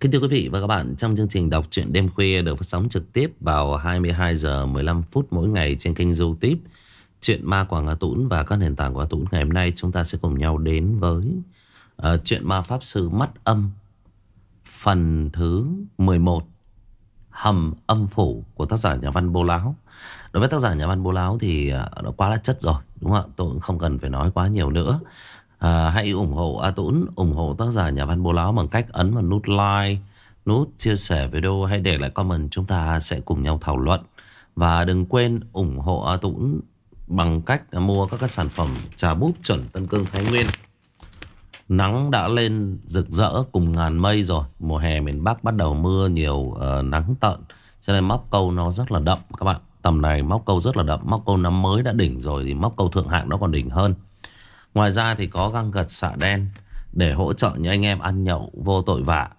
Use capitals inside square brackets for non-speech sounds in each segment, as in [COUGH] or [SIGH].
Kính thưa quý vị và các bạn, trong chương trình đọc truyện đêm khuya được phát sóng trực tiếp vào 22 giờ 15 phút mỗi ngày trên kênh YouTube Chuyện ma Quảng Hà Tũng và các nền tảng của Hà Tũng ngày hôm nay chúng ta sẽ cùng nhau đến với uh, chuyện ma Pháp Sư Mắt Âm phần thứ 11 Hầm Âm Phủ của tác giả nhà văn Bô Láo. Đối với tác giả nhà văn Bô Láo thì uh, nó quá là chất rồi, đúng không ạ? Tôi cũng không cần phải nói quá nhiều nữa. À, hãy ủng hộ A Tũng, ủng hộ tác giả nhà văn bố láo bằng cách ấn vào nút like, nút chia sẻ video hay để lại comment chúng ta sẽ cùng nhau thảo luận. Và đừng quên ủng hộ A Tũng bằng cách mua các, các sản phẩm trà búp chuẩn Tân Cương Thái Nguyên. Nắng đã lên rực rỡ cùng ngàn mây rồi. Mùa hè miền Bắc bắt đầu mưa nhiều uh, nắng tợn. Cho nên móc câu nó rất là đậm các bạn. Tầm này móc câu rất là đậm. Móc câu năm mới đã đỉnh rồi thì móc câu thượng hạng nó còn đỉnh hơn. Ngoài ra thì có găng gật xạ đen để hỗ trợ những anh em ăn nhậu vô tội vạ.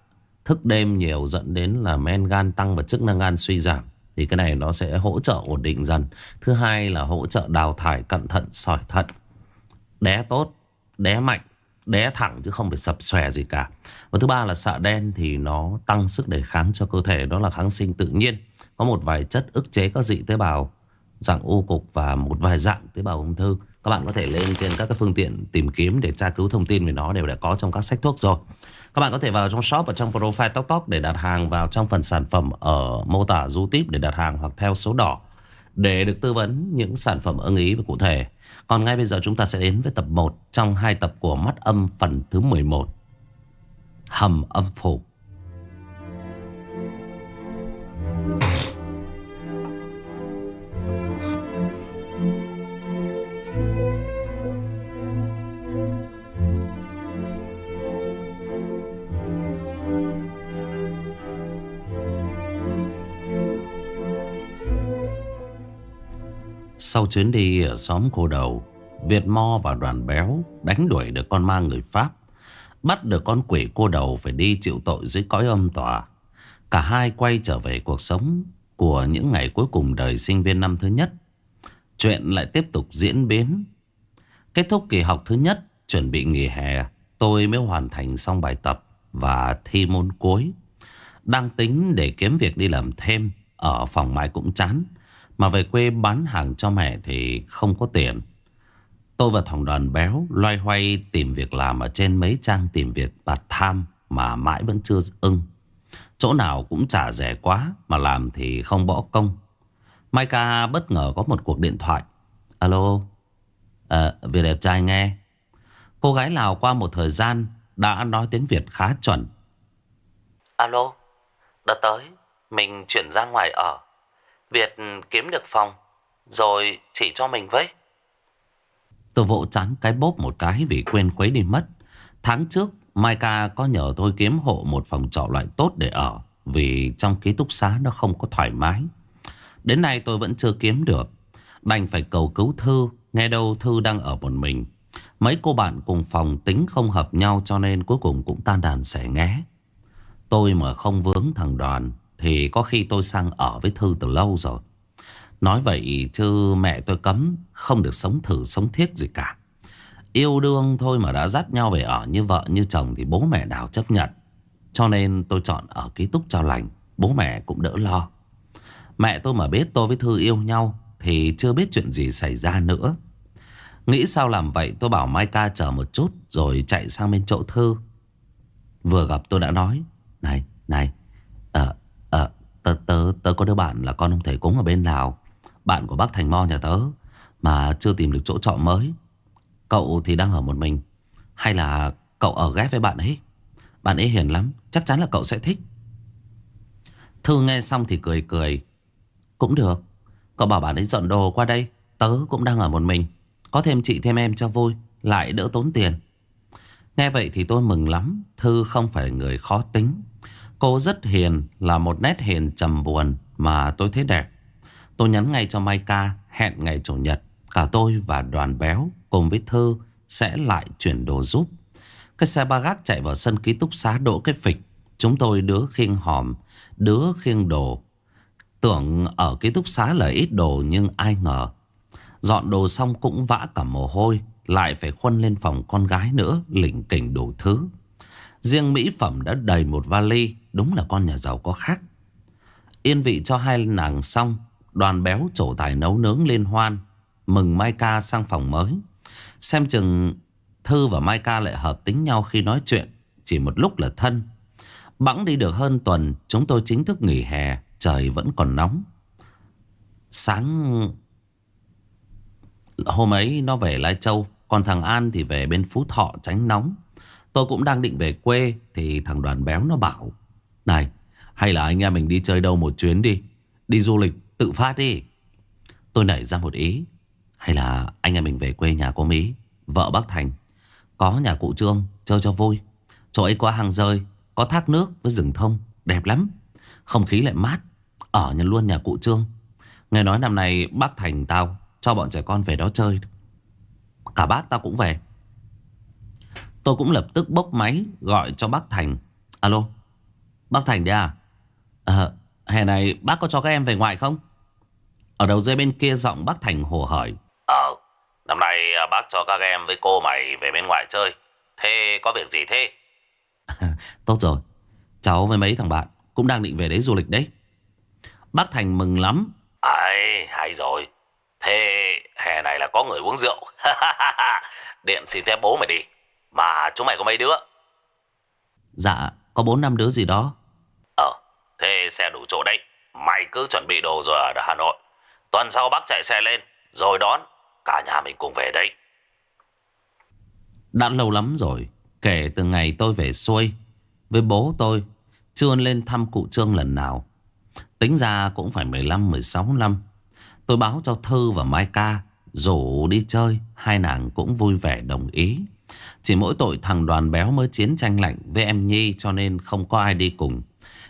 Thức đêm nhiều dẫn đến là men gan tăng và chức năng gan suy giảm. Thì cái này nó sẽ hỗ trợ ổn định dần. Thứ hai là hỗ trợ đào thải cẩn thận sỏi thận. Đé tốt, đé mạnh, đé thẳng chứ không phải sập xòe gì cả. Và thứ ba là xạ đen thì nó tăng sức đề kháng cho cơ thể. Đó là kháng sinh tự nhiên. Có một vài chất ức chế các dị tế bào dạng u cục và một vài dạng tế bào ung thư. Các bạn có thể lên trên các cái phương tiện tìm kiếm để tra cứu thông tin về nó đều đã có trong các sách thuốc rồi. Các bạn có thể vào trong shop, ở trong profile Tóc Tóc để đặt hàng vào trong phần sản phẩm ở mô tả YouTube để đặt hàng hoặc theo số đỏ để được tư vấn những sản phẩm ưng ý và cụ thể. Còn ngay bây giờ chúng ta sẽ đến với tập 1 trong hai tập của Mắt Âm phần thứ 11. Hầm âm phủ. Sau chuyến đi ở xóm cô đầu, Việt Mo và đoàn béo đánh đuổi được con ma người Pháp, Bắt được con quỷ cô đầu phải đi chịu tội dưới cõi âm tòa. Cả hai quay trở về cuộc sống của những ngày cuối cùng đời sinh viên năm thứ nhất. Chuyện lại tiếp tục diễn biến. Kết thúc kỳ học thứ nhất, Chuẩn bị nghỉ hè, Tôi mới hoàn thành xong bài tập Và thi môn cuối. Đang tính để kiếm việc đi làm thêm, Ở phòng mai cũng chán mà về quê bán hàng cho mẹ thì không có tiền Tôi và thằng đoàn béo loay hoay tìm việc làm ở trên mấy trang tìm việc bạt tham mà mãi vẫn chưa ưng. Chỗ nào cũng trả rẻ quá mà làm thì không bỏ công. Mai ca bất ngờ có một cuộc điện thoại. Alo, à, Việt đẹp trai nghe. Cô gái Lào qua một thời gian đã nói tiếng Việt khá chuẩn. Alo, đợt tới mình chuyển ra ngoài ở. Việt ừ, kiếm được phòng, Rồi chỉ cho mình với. Tôi vỗ chán cái bốp một cái Vì quên khuấy đi mất. Tháng trước Mai ca có nhờ tôi kiếm hộ một phòng trọ loại tốt để ở, Vì trong ký túc xá nó không có thoải mái. Đến nay tôi vẫn chưa kiếm được. Đành phải cầu cứu Thư, Nghe đâu Thư đang ở một mình. Mấy cô bạn cùng phòng tính không hợp nhau Cho nên cuối cùng cũng tan đàn xẻ nghé. Tôi mà không vướng thằng đoàn thì có khi tôi sang ở với Thư từ lâu rồi. Nói vậy chứ mẹ tôi cấm Không được sống thử sống thiết gì cả. Yêu đương thôi mà đã dắt nhau về ở như vợ như chồng Thì bố mẹ nào chấp nhận. Cho nên tôi chọn ở ký túc cho lành Bố mẹ cũng đỡ lo. Mẹ tôi mà biết tôi với Thư yêu nhau Thì chưa biết chuyện gì xảy ra nữa. Nghĩ sao làm vậy tôi bảo Mai ca chờ một chút Rồi chạy sang bên chỗ Thư. Vừa gặp tôi đã nói Này, này tớ, tớ, tớ có đứa bạn là con ông thầy cúng ở bên Lào. Bạn của bác Thành Mo nhà tớ Mà chưa tìm được chỗ trọ mới. Cậu thì đang ở một mình. Hay là cậu ở ghép với bạn ấy? Bạn ấy hiền lắm Chắc chắn là cậu sẽ thích. Thư nghe xong thì cười cười. Cũng được Cậu bảo bạn ấy dọn đồ qua đây. Tớ cũng đang ở một mình. Có thêm chị thêm em cho vui Lại đỡ tốn tiền. Nghe vậy thì tôi mừng lắm. Thư không phải người khó tính. Cô rất hiền là một nét hiền trầm buồn mà tôi thấy đẹp. Tôi nhắn ngay cho Mai Ca hẹn ngày chủ nhật. Cả tôi và đoàn béo cùng với Thư sẽ lại chuyển đồ giúp. Cái xe ba gác chạy vào sân ký túc xá đỗ cái phịch. Chúng tôi đứa khiêng hòm, đứa khiêng đồ. Tưởng ở ký túc xá là ít đồ nhưng ai ngờ. Dọn đồ xong cũng vã cả mồ hôi. Lại phải khuân lên phòng con gái nữa, lỉnh kỉnh đủ thứ. Riêng mỹ phẩm đã đầy một vali, Đúng là con nhà giàu có khác. Yên vị cho hai nàng xong, Đoàn béo trổ tài nấu nướng liên hoan, Mừng Mai Ca sang phòng mới. Xem chừng Thư và Mai Ca lại hợp tính nhau khi nói chuyện, Chỉ một lúc là thân. Bẵng đi được hơn tuần, Chúng tôi chính thức nghỉ hè, Trời vẫn còn nóng. Sáng Hôm ấy nó về Lai Châu, Còn thằng An thì về bên Phú Thọ tránh nóng. Tôi cũng đang định về quê, Thì thằng đoàn béo nó bảo, Này, hay là anh em mình đi chơi đâu một chuyến đi Đi du lịch tự phát đi. Tôi nảy ra một ý, Hay là anh em mình về quê nhà cô Mỹ, Vợ bác Thành, Có nhà cụ Trương chơi cho vui, Chỗ ấy có hàng rơi, Có thác nước với rừng thông, Đẹp lắm, Không khí lại mát, Ở nhân luôn nhà cụ Trương. Nghe nói năm nay bác Thành tao Cho bọn trẻ con về đó chơi, Cả bác tao cũng về. Tôi cũng lập tức bốc máy Gọi cho bác Thành. Alo Bác Thành đấy à? Ờ Hè này bác có cho các em về ngoại không? Ở đầu dây bên kia giọng bác Thành hồ hỏi Ờ Năm nay à, bác cho các em với cô mày về bên ngoài chơi. Thế có việc gì thế? [LAUGHS] Tốt rồi. Cháu với mấy thằng bạn Cũng đang định về đấy du lịch đấy. Bác Thành mừng lắm. Ai hay rồi. Thế hè này là có người uống rượu. [LAUGHS] Điện xin phép bố mày đi Mà chúng mày có mấy đứa? Dạ có bốn năm đứa gì đó. Ờ Thế xe đủ chỗ đấy. Mày cứ chuẩn bị đồ rồi ở Hà Nội. Tuần sau bác chạy xe lên Rồi đón. Cả nhà mình cùng về đây Đã lâu lắm rồi Kể từ ngày tôi về xuôi Với bố tôi Chưa lên thăm cụ Trương lần nào. Tính ra cũng phải 15-16 năm. Tôi báo cho Thư và Mai Ca Rủ đi chơi Hai nàng cũng vui vẻ đồng ý chỉ mỗi tội thằng đoàn béo mới chiến tranh lạnh Với em Nhi cho nên không có ai đi cùng.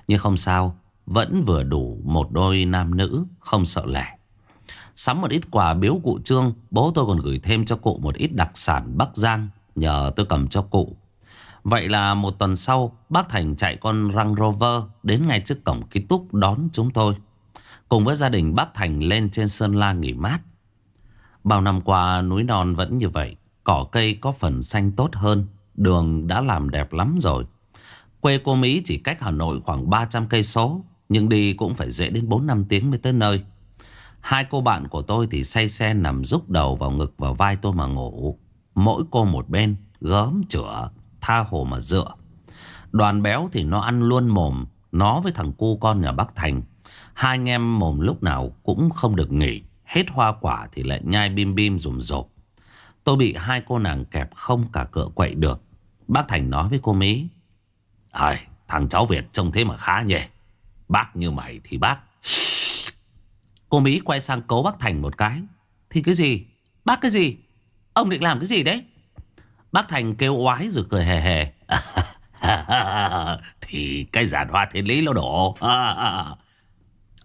Nhưng không sao, Vẫn vừa đủ một đôi nam nữ, Không sợ lẻ. Sắm một ít quà biếu cụ Trương, Bố tôi còn gửi thêm cho cụ một ít đặc sản Bắc Giang, Nhờ tôi cầm cho cụ. Vậy là một tuần sau, Bác Thành chạy con Range Rover Đến ngay trước cổng ký túc đón chúng tôi. Cùng với gia đình bác Thành lên trên Sơn La nghỉ mát. Bao năm qua núi non vẫn như vậy. Cỏ cây có phần xanh tốt hơn, Đường đã làm đẹp lắm rồi. Quê cô Mỹ chỉ cách Hà Nội khoảng 300 cây số, Nhưng đi cũng phải dễ đến 4-5 tiếng mới tới nơi. Hai cô bạn của tôi thì say xe nằm rúc đầu vào ngực và vai tôi mà ngủ. Mỗi cô một bên, Gớm chữa, Tha hồ mà dựa. Đoàn béo thì nó ăn luôn mồm, Nó với thằng cu con nhà Bắc Thành. Hai anh em mồm lúc nào cũng không được nghỉ, Hết hoa quả thì lại nhai bim bim rùm rộp. Tôi bị hai cô nàng kẹp không cả cựa quậy được. Bác Thành nói với cô Mỹ Ai, Thằng cháu Việt trông thế mà khá nhỉ. Bác như mày thì bác. Cô Mỹ quay sang cấu bác Thành một cái. Thì cái gì? Bác cái gì? Ông định làm cái gì đấy? Bác Thành kêu oái rồi cười hề hề [LAUGHS] Thì cái giản hoa thiên lý nó đổ. [LAUGHS]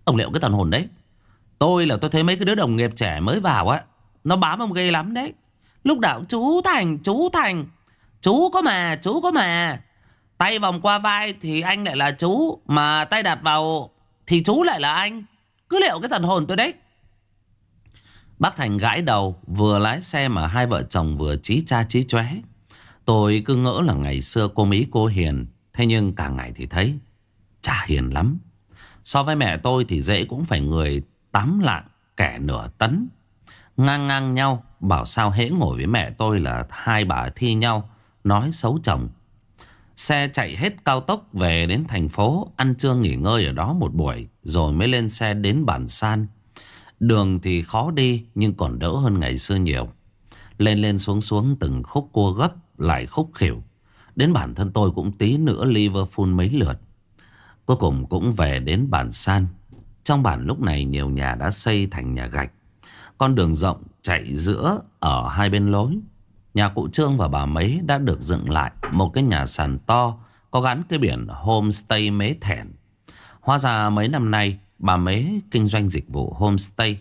Ông liệu cái thần hồn đấy. Tôi là tôi thấy mấy cái đứa đồng nghiệp trẻ mới vào á Nó bám ông ghê lắm đấy. Lúc nào chú Thành chú Thành. Chú có mà, chú có mà. Tay vòng qua vai thì anh lại là chú, Mà tay đặt vào thì chú lại là anh. Cứ liệu cái thần hồn tôi đấy. Bác Thành gãi đầu, Vừa lái xe mà hai vợ chồng vừa trí cha trí chóe. Tôi cứ ngỡ là ngày xưa cô Mỹ, cô hiền. Thế nhưng cả ngày thì thấy, Chả hiền lắm. So với mẹ tôi thì dễ cũng phải người tám lạng kẻ nửa tấn. Ngang ngang nhau Bảo sao hễ ngồi với mẹ tôi là hai bà thi nhau, Nói xấu chồng. Xe chạy hết cao tốc về đến thành phố, Ăn trưa nghỉ ngơi ở đó một buổi, Rồi mới lên xe đến bản san. Đường thì khó đi, Nhưng còn đỡ hơn ngày xưa nhiều. Lên lên xuống xuống từng khúc cua gấp, Lại khúc khỉu. Đến bản thân tôi cũng tí nữa Liverpool mấy lượt. Cuối cùng cũng về đến bản san. Trong bản lúc này nhiều nhà đã xây thành nhà gạch. Con đường rộng chạy giữa ở hai bên lối. Nhà cụ Trương và bà Mấy đã được dựng lại Một cái nhà sàn to, Có gắn cái biển homestay mế thẻn Hóa ra mấy năm nay, Bà Mấy kinh doanh dịch vụ homestay.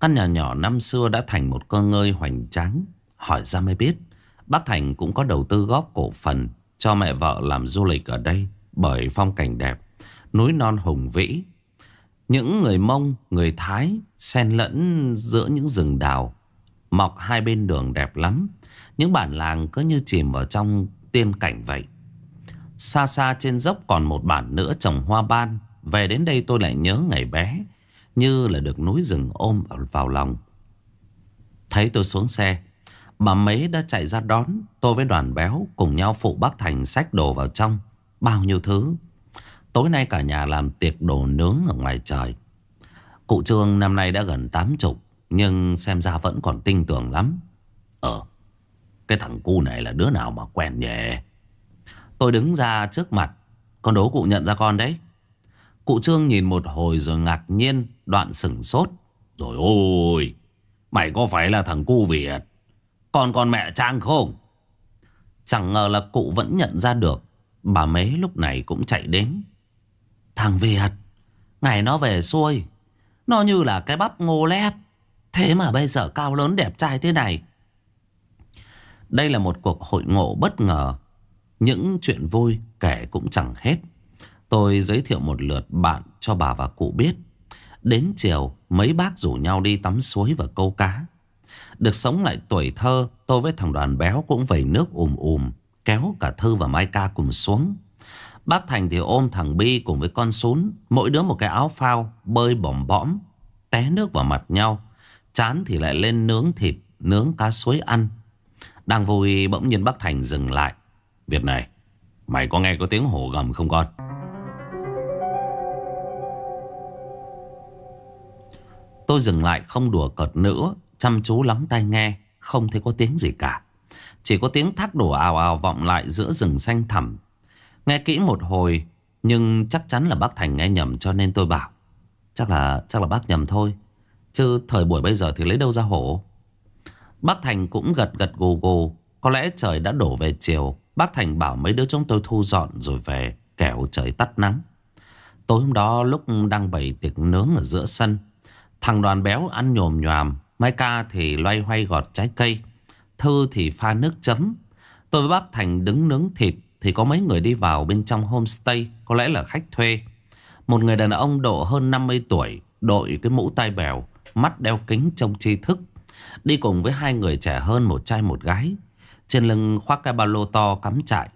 Căn nhà nhỏ năm xưa đã thành một cơ ngơi hoành tráng. Hỏi ra mới biết, Bác Thành cũng có đầu tư góp cổ phần Cho mẹ vợ làm du lịch ở đây Bởi phong cảnh đẹp, Núi non hùng vĩ những người Mông, người Thái Xen lẫn giữa những rừng đào Mọc hai bên đường đẹp lắm. Những bản làng cứ như chìm vào trong tiên cảnh vậy. Xa xa trên dốc còn một bản nữa trồng hoa ban. Về đến đây tôi lại nhớ ngày bé Như là được núi rừng ôm vào lòng. Thấy tôi xuống xe Bà mấy đã chạy ra đón. Tôi với đoàn béo cùng nhau phụ bác Thành xách đồ vào trong. Bao nhiêu thứ Tối nay cả nhà làm tiệc đồ nướng ở ngoài trời. Cụ Trương năm nay đã gần 80 Nhưng xem ra vẫn còn tinh tưởng lắm. Ờ Cái thằng cu này là đứa nào mà quen nhỉ? Tôi đứng ra trước mặt, Con đố cụ nhận ra con đấy. Cụ Trương nhìn một hồi rồi ngạc nhiên, Đoạn sửng sốt. Rồi ôi, Mày có phải là thằng cu Việt? Còn con mẹ Trang không? Chẳng ngờ là cụ vẫn nhận ra được, Bà mấy lúc này cũng chạy đến. Thằng Việt, Ngày nó về xuôi. Nó như là cái bắp ngô lép. Thế mà bây giờ cao lớn đẹp trai thế này. Đây là một cuộc hội ngộ bất ngờ. Những chuyện vui kể cũng chẳng hết. Tôi giới thiệu một lượt bạn cho bà và cụ biết. Đến chiều, mấy bác rủ nhau đi tắm suối và câu cá. Được sống lại tuổi thơ, Tôi với thằng đoàn béo cũng vẩy nước ùm ùm, Kéo cả Thư và Mai Ca cùng xuống. Bác Thành thì ôm thằng Bi cùng với con sún, Mỗi đứa một cái áo phao Bơi bỏm bõm, Té nước vào mặt nhau. Chán thì lại lên nướng thịt, Nướng cá suối ăn. Đang vui bỗng nhiên bác Thành dừng lại. Việc này, Mày có nghe có tiếng hổ gầm không con? Tôi dừng lại không đùa cợt nữa, Chăm chú lắng tai nghe, Không thấy có tiếng gì cả. Chỉ có tiếng thác đổ ào ào vọng lại giữa rừng xanh thẳm. Nghe kỹ một hồi, Nhưng chắc chắn là bác Thành nghe nhầm cho nên tôi bảo, Chắc là chắc là bác nhầm thôi, Chứ thời buổi bây giờ thì lấy đâu ra hổ? Bác Thành cũng gật gật gù gù, Có lẽ trời đã đổ về chiều, Bác Thành bảo mấy đứa chúng tôi thu dọn rồi về, Kẻo trời tắt nắng. Tối hôm đó lúc đang bày tiệc nướng ở giữa sân, Thằng đoàn béo ăn nhồm nhòm, Mai ca thì loay hoay gọt trái cây, Thư thì pha nước chấm. Tôi với bác Thành đứng nướng thịt thì có mấy người đi vào bên trong homestay, Có lẽ là khách thuê. Một người đàn ông độ hơn 50 tuổi, Đội cái mũ tai bèo, Mắt đeo kính trông tri thức. Đi cùng với hai người trẻ hơn, một trai, một gái. Trên lưng khoác cái ba lô to cắm trại.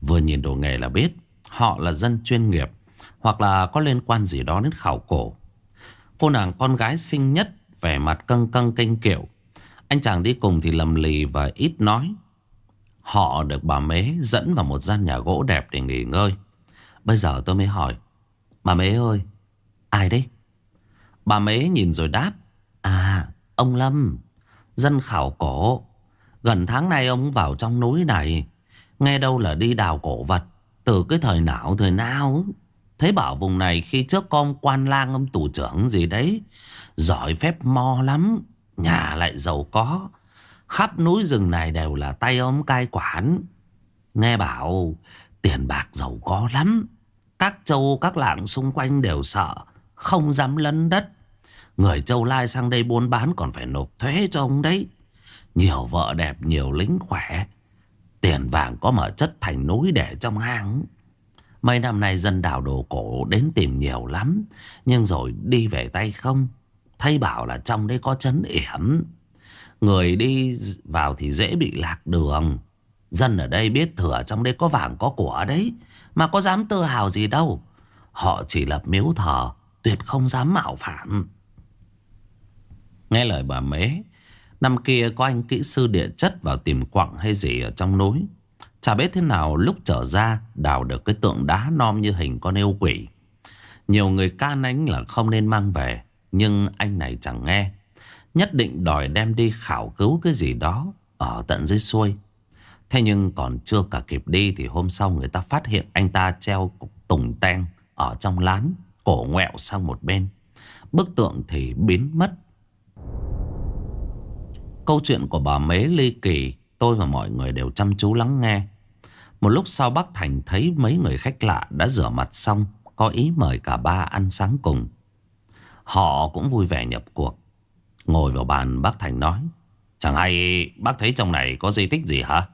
Vừa nhìn đồ nghề là biết, Họ là dân chuyên nghiệp, Hoặc là có liên quan gì đó đến khảo cổ. Cô nàng con gái xinh nhất, Vẻ mặt căng căng kênh kiểu Anh chàng đi cùng thì lầm lì và ít nói. Họ được bà Mế dẫn vào một gian nhà gỗ đẹp để nghỉ ngơi. Bây giờ tôi mới hỏi, Bà Mế ơi, Ai đấy? Bà Mế nhìn rồi đáp À ông Lâm, Dân khảo cổ. Gần tháng nay ông vào trong núi này. Nghe đâu là đi đào cổ vật, Từ cái thời nào thời nào? Thấy bảo vùng này khi trước con quan lang, ông tù trưởng gì đấy, Giỏi phép mo lắm, Nhà lại giàu có. Khắp núi rừng này đều là tay ông cai quản. Nghe bảo, tiền bạc giàu có lắm. Các châu, các làng xung quanh đều sợ, Không dám lấn đất. Người châu lai sang đây buôn bán còn phải nộp thuế cho ông đấy. Nhiều vợ đẹp, nhiều lính khỏe. Tiền vàng có mở chất thành núi để trong hang. Mấy năm nay dân đào đồ cổ đến tìm nhiều lắm, Nhưng rồi đi về tay không. Thay bảo là trong đây có chấn yểm. Người đi vào thì dễ bị lạc đường Dân ở đây biết thừa trong đây có vàng, có của đấy Mà có dám tự hào gì đâu Họ chỉ lập miếu thờ, Tuyệt không dám mạo phạm Nghe lời bà mế, Năm kia có anh kỹ sư địa chất vào tìm quặng hay gì ở trong núi Chả biết thế nào lúc trở ra, đào được cái tượng đá non như hình con yêu quỷ. Nhiều người can anh là không nên mang về. Nhưng anh này chẳng nghe. Nhất định đòi đem đi khảo cứu cái gì đó ở tận dưới xuôi. Thế nhưng còn chưa cả kịp đi thì hôm sau người ta phát hiện anh ta treo tùng ten ở trong lán, cổ ngoẹo sang một bên. Bức tượng thì biến mất. Câu chuyện của bà Mế ly kỳ Tôi và mọi người đều chăm chú lắng nghe Một lúc sau bác Thành thấy mấy người khách lạ đã rửa mặt xong Có ý mời cả ba ăn sáng cùng Họ cũng vui vẻ nhập cuộc Ngồi vào bàn, bác Thành nói, Chẳng hay bác thấy trong này có di tích gì hả?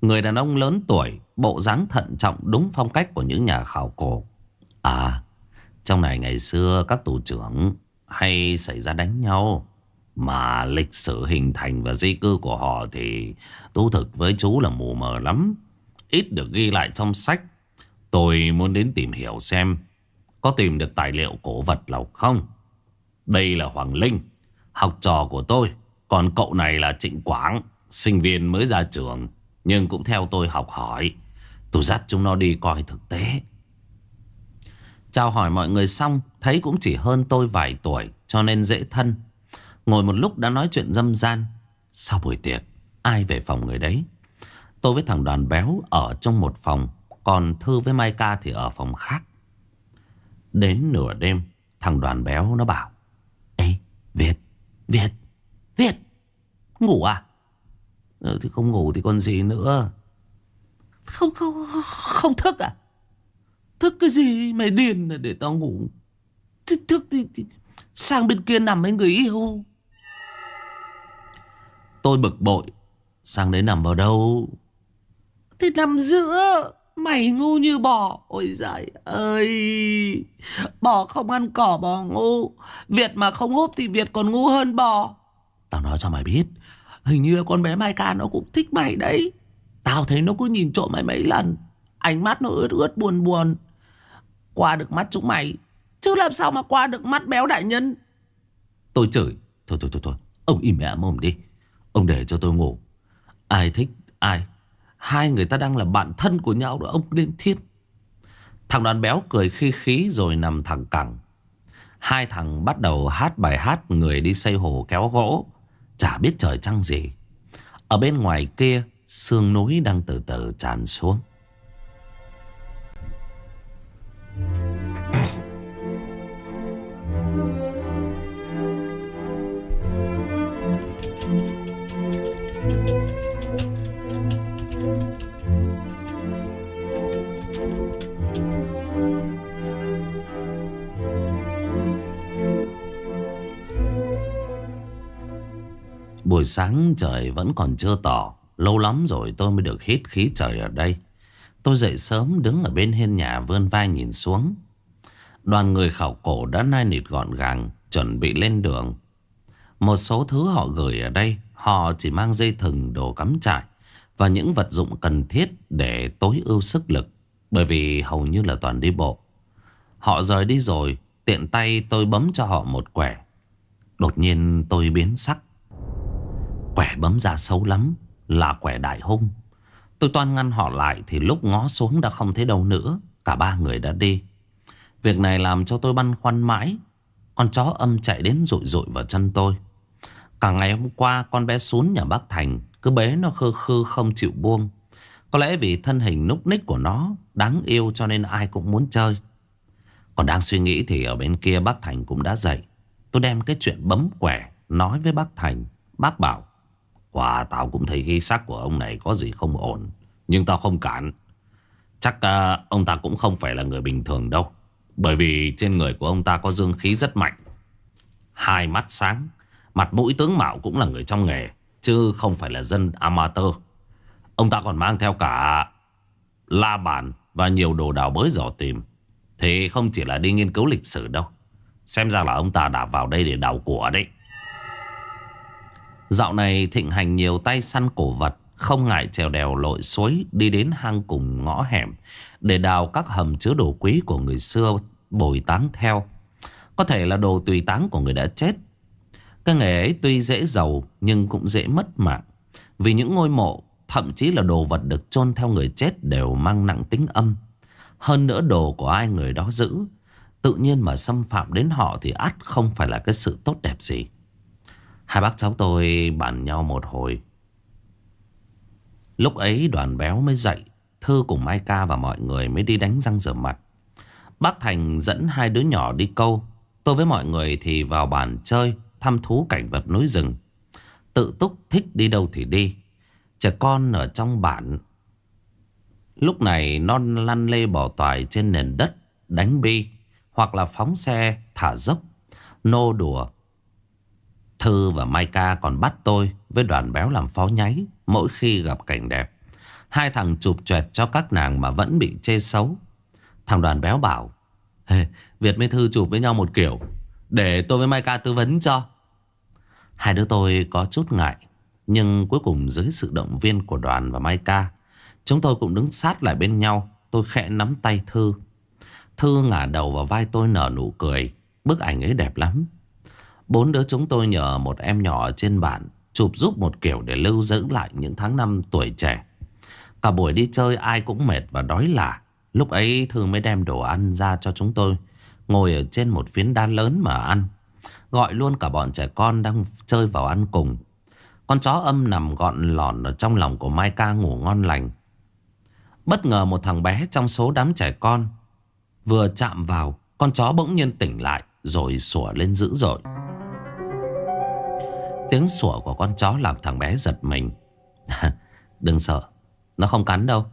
Người đàn ông lớn tuổi, Bộ dáng thận trọng đúng phong cách của những nhà khảo cổ. À Trong này ngày xưa các tù trưởng Hay xảy ra đánh nhau, mà lịch sử hình thành và di cư của họ thì tú thực với chú là mù mờ lắm. Ít được ghi lại trong sách. Tôi muốn đến tìm hiểu xem Có tìm được tài liệu cổ vật nào không. Đây là Hoàng Linh. Học trò của tôi. Còn cậu này là Trịnh Quảng, Sinh viên mới ra trường, Nhưng cũng theo tôi học hỏi. Tôi dắt chúng nó đi coi thực tế. Chào hỏi mọi người xong, Thấy cũng chỉ hơn tôi vài tuổi, Cho nên dễ thân. Ngồi một lúc đã nói chuyện dâm gian. Sau buổi tiệc, Ai về phòng người đấy? Tôi với thằng đoàn béo ở trong một phòng, Còn Thư với Mai Ca thì ở phòng khác. Đến nửa đêm, Thằng đoàn béo nó bảo, Ê, Việt Việt Việt Ngủ à? Ừ, Thì không ngủ thì còn gì nữa. Không không không thức à? Thức cái gì mày điên để tao ngủ? Thức, thức thì, thì sang bên kia nằm với người yêu. Tôi bực bội. Sang đấy nằm vào đâu? Thì nằm giữa Mày ngu như bò. Ôi giời ơi. Bò không ăn cỏ bò ngu. Việt mà không húp thì Việt còn ngu hơn bò. Tao nói cho mày biết Hình như con bé Mai Ca nó cũng thích mày đấy. Tao thấy nó cứ nhìn trộm mày mấy lần. Ánh mắt nó ướt ướt buồn buồn. Qua được mắt chúng mày. Chứ làm sao mà qua được mắt béo đại nhân? Tôi chửi. Thôi thôi thôi thôi. Ông im mẹ mồm đi. Ông để cho tôi ngủ. Ai thích ai Hai người ta đang là bạn thân của nhau đó, Ông liên thiết Thằng đoàn béo cười khi khí rồi nằm thẳng cẳng. Hai thằng bắt đầu hát bài hát Người đi xây hồ kéo gỗ. Chả biết trời trăng gì. Ở bên ngoài kia, Sương núi đang từ từ tràn xuống. Sáng trời vẫn còn chưa tỏ. Lâu lắm rồi tôi mới được hít khí trời ở đây. Tôi dậy sớm đứng ở bên hiên nhà vươn vai nhìn xuống. Đoàn người khảo cổ đã nai nịt gọn gàng, Chuẩn bị lên đường. Một số thứ họ gửi ở đây, Họ chỉ mang dây thừng, đồ cắm trại Và những vật dụng cần thiết Để tối ưu sức lực, Bởi vì hầu như là toàn đi bộ. Họ rời đi rồi, Tiện tay tôi bấm cho họ một quẻ. Đột nhiên tôi biến sắc. Quẻ bấm ra xấu lắm, Là quẻ đại hung. Tôi toan ngăn họ lại Thì lúc ngó xuống đã không thấy đâu nữa, Cả ba người đã đi. Việc này làm cho tôi băn khoăn mãi, Con chó âm chạy đến rụi rụi vào chân tôi. Cả ngày hôm qua, Con bé xuống nhà bác Thành, Cứ bế nó khư khư không chịu buông. Có lẽ vì thân hình núc ních của nó, Đáng yêu cho nên ai cũng muốn chơi. Còn đang suy nghĩ thì ở bên kia bác Thành cũng đã dậy. Tôi đem cái chuyện bấm quẻ Nói với bác Thành. Bác bảo Quả tao cũng thấy ghi sắc của ông này có gì không ổn Nhưng tao không cản. Chắc uh, ông ta cũng không phải là người bình thường đâu Bởi vì trên người của ông ta có dương khí rất mạnh. Hai mắt sáng Mặt mũi tướng mạo cũng là người trong nghề Chứ không phải là dân amateur. Ông ta còn mang theo cả La bàn và nhiều đồ đào bới dò tìm. Thì không chỉ là đi nghiên cứu lịch sử đâu Xem ra là ông ta đã vào đây để đào của đấy. Dạo này thịnh hành nhiều tay săn cổ vật, Không ngại trèo đèo lội suối, Đi đến hang cùng ngõ hẻm, Để đào các hầm chứa đồ quý của người xưa Bồi táng theo. Có thể là đồ tùy táng của người đã chết. Cái nghề ấy tuy dễ giàu, Nhưng cũng dễ mất mạng. Vì những ngôi mộ, Thậm chí là đồ vật được chôn theo người chết Đều mang nặng tính âm. Hơn nữa đồ của ai người đó giữ, Tự nhiên mà xâm phạm đến họ Thì ắt không phải là cái sự tốt đẹp gì. Hai bác cháu tôi bàn nhau một hồi. Lúc ấy đoàn béo mới dậy. Thư cùng Mai Ca và mọi người mới đi đánh răng rửa mặt. Bác Thành dẫn hai đứa nhỏ đi câu. Tôi với mọi người thì vào bàn chơi, thăm thú cảnh vật núi rừng. Tự túc thích đi đâu thì đi. Trẻ con ở trong bản. Lúc này non lăn lê bỏ toài trên nền đất, đánh bi. Hoặc là phóng xe, thả dốc, nô đùa Thư và Mai Ca còn bắt tôi với đoàn béo làm phó nháy mỗi khi gặp cảnh đẹp. Hai thằng chụp choẹt cho các nàng mà vẫn bị chê xấu. Thằng đoàn béo bảo hey, Việt với Thư chụp với nhau một kiểu Để tôi với Mai Ca tư vấn cho Hai đứa tôi có chút ngại Nhưng cuối cùng dưới sự động viên của đoàn và Mai Ca Chúng tôi cũng đứng sát lại bên nhau Tôi khẽ nắm tay Thư Thư ngả đầu vào vai tôi nở nụ cười Bức ảnh ấy đẹp lắm Bốn đứa chúng tôi nhờ một em nhỏ trên bản Chụp giúp một kiểu để lưu giữ lại những tháng năm tuổi trẻ. Cả buổi đi chơi ai cũng mệt và đói lả. Lúc ấy Thư mới đem đồ ăn ra cho chúng tôi, Ngồi ở trên một phiến đá lớn mà ăn. Gọi luôn cả bọn trẻ con đang chơi vào ăn cùng. Con chó âm nằm gọn lòn ở trong lòng của Mai Ca ngủ ngon lành. Bất ngờ một thằng bé trong số đám trẻ con Vừa chạm vào, Con chó bỗng nhiên tỉnh lại Rồi sủa lên dữ dội. Tiếng sủa của con chó làm thằng bé giật mình. [LAUGHS] Đừng sợ, Nó không cắn đâu.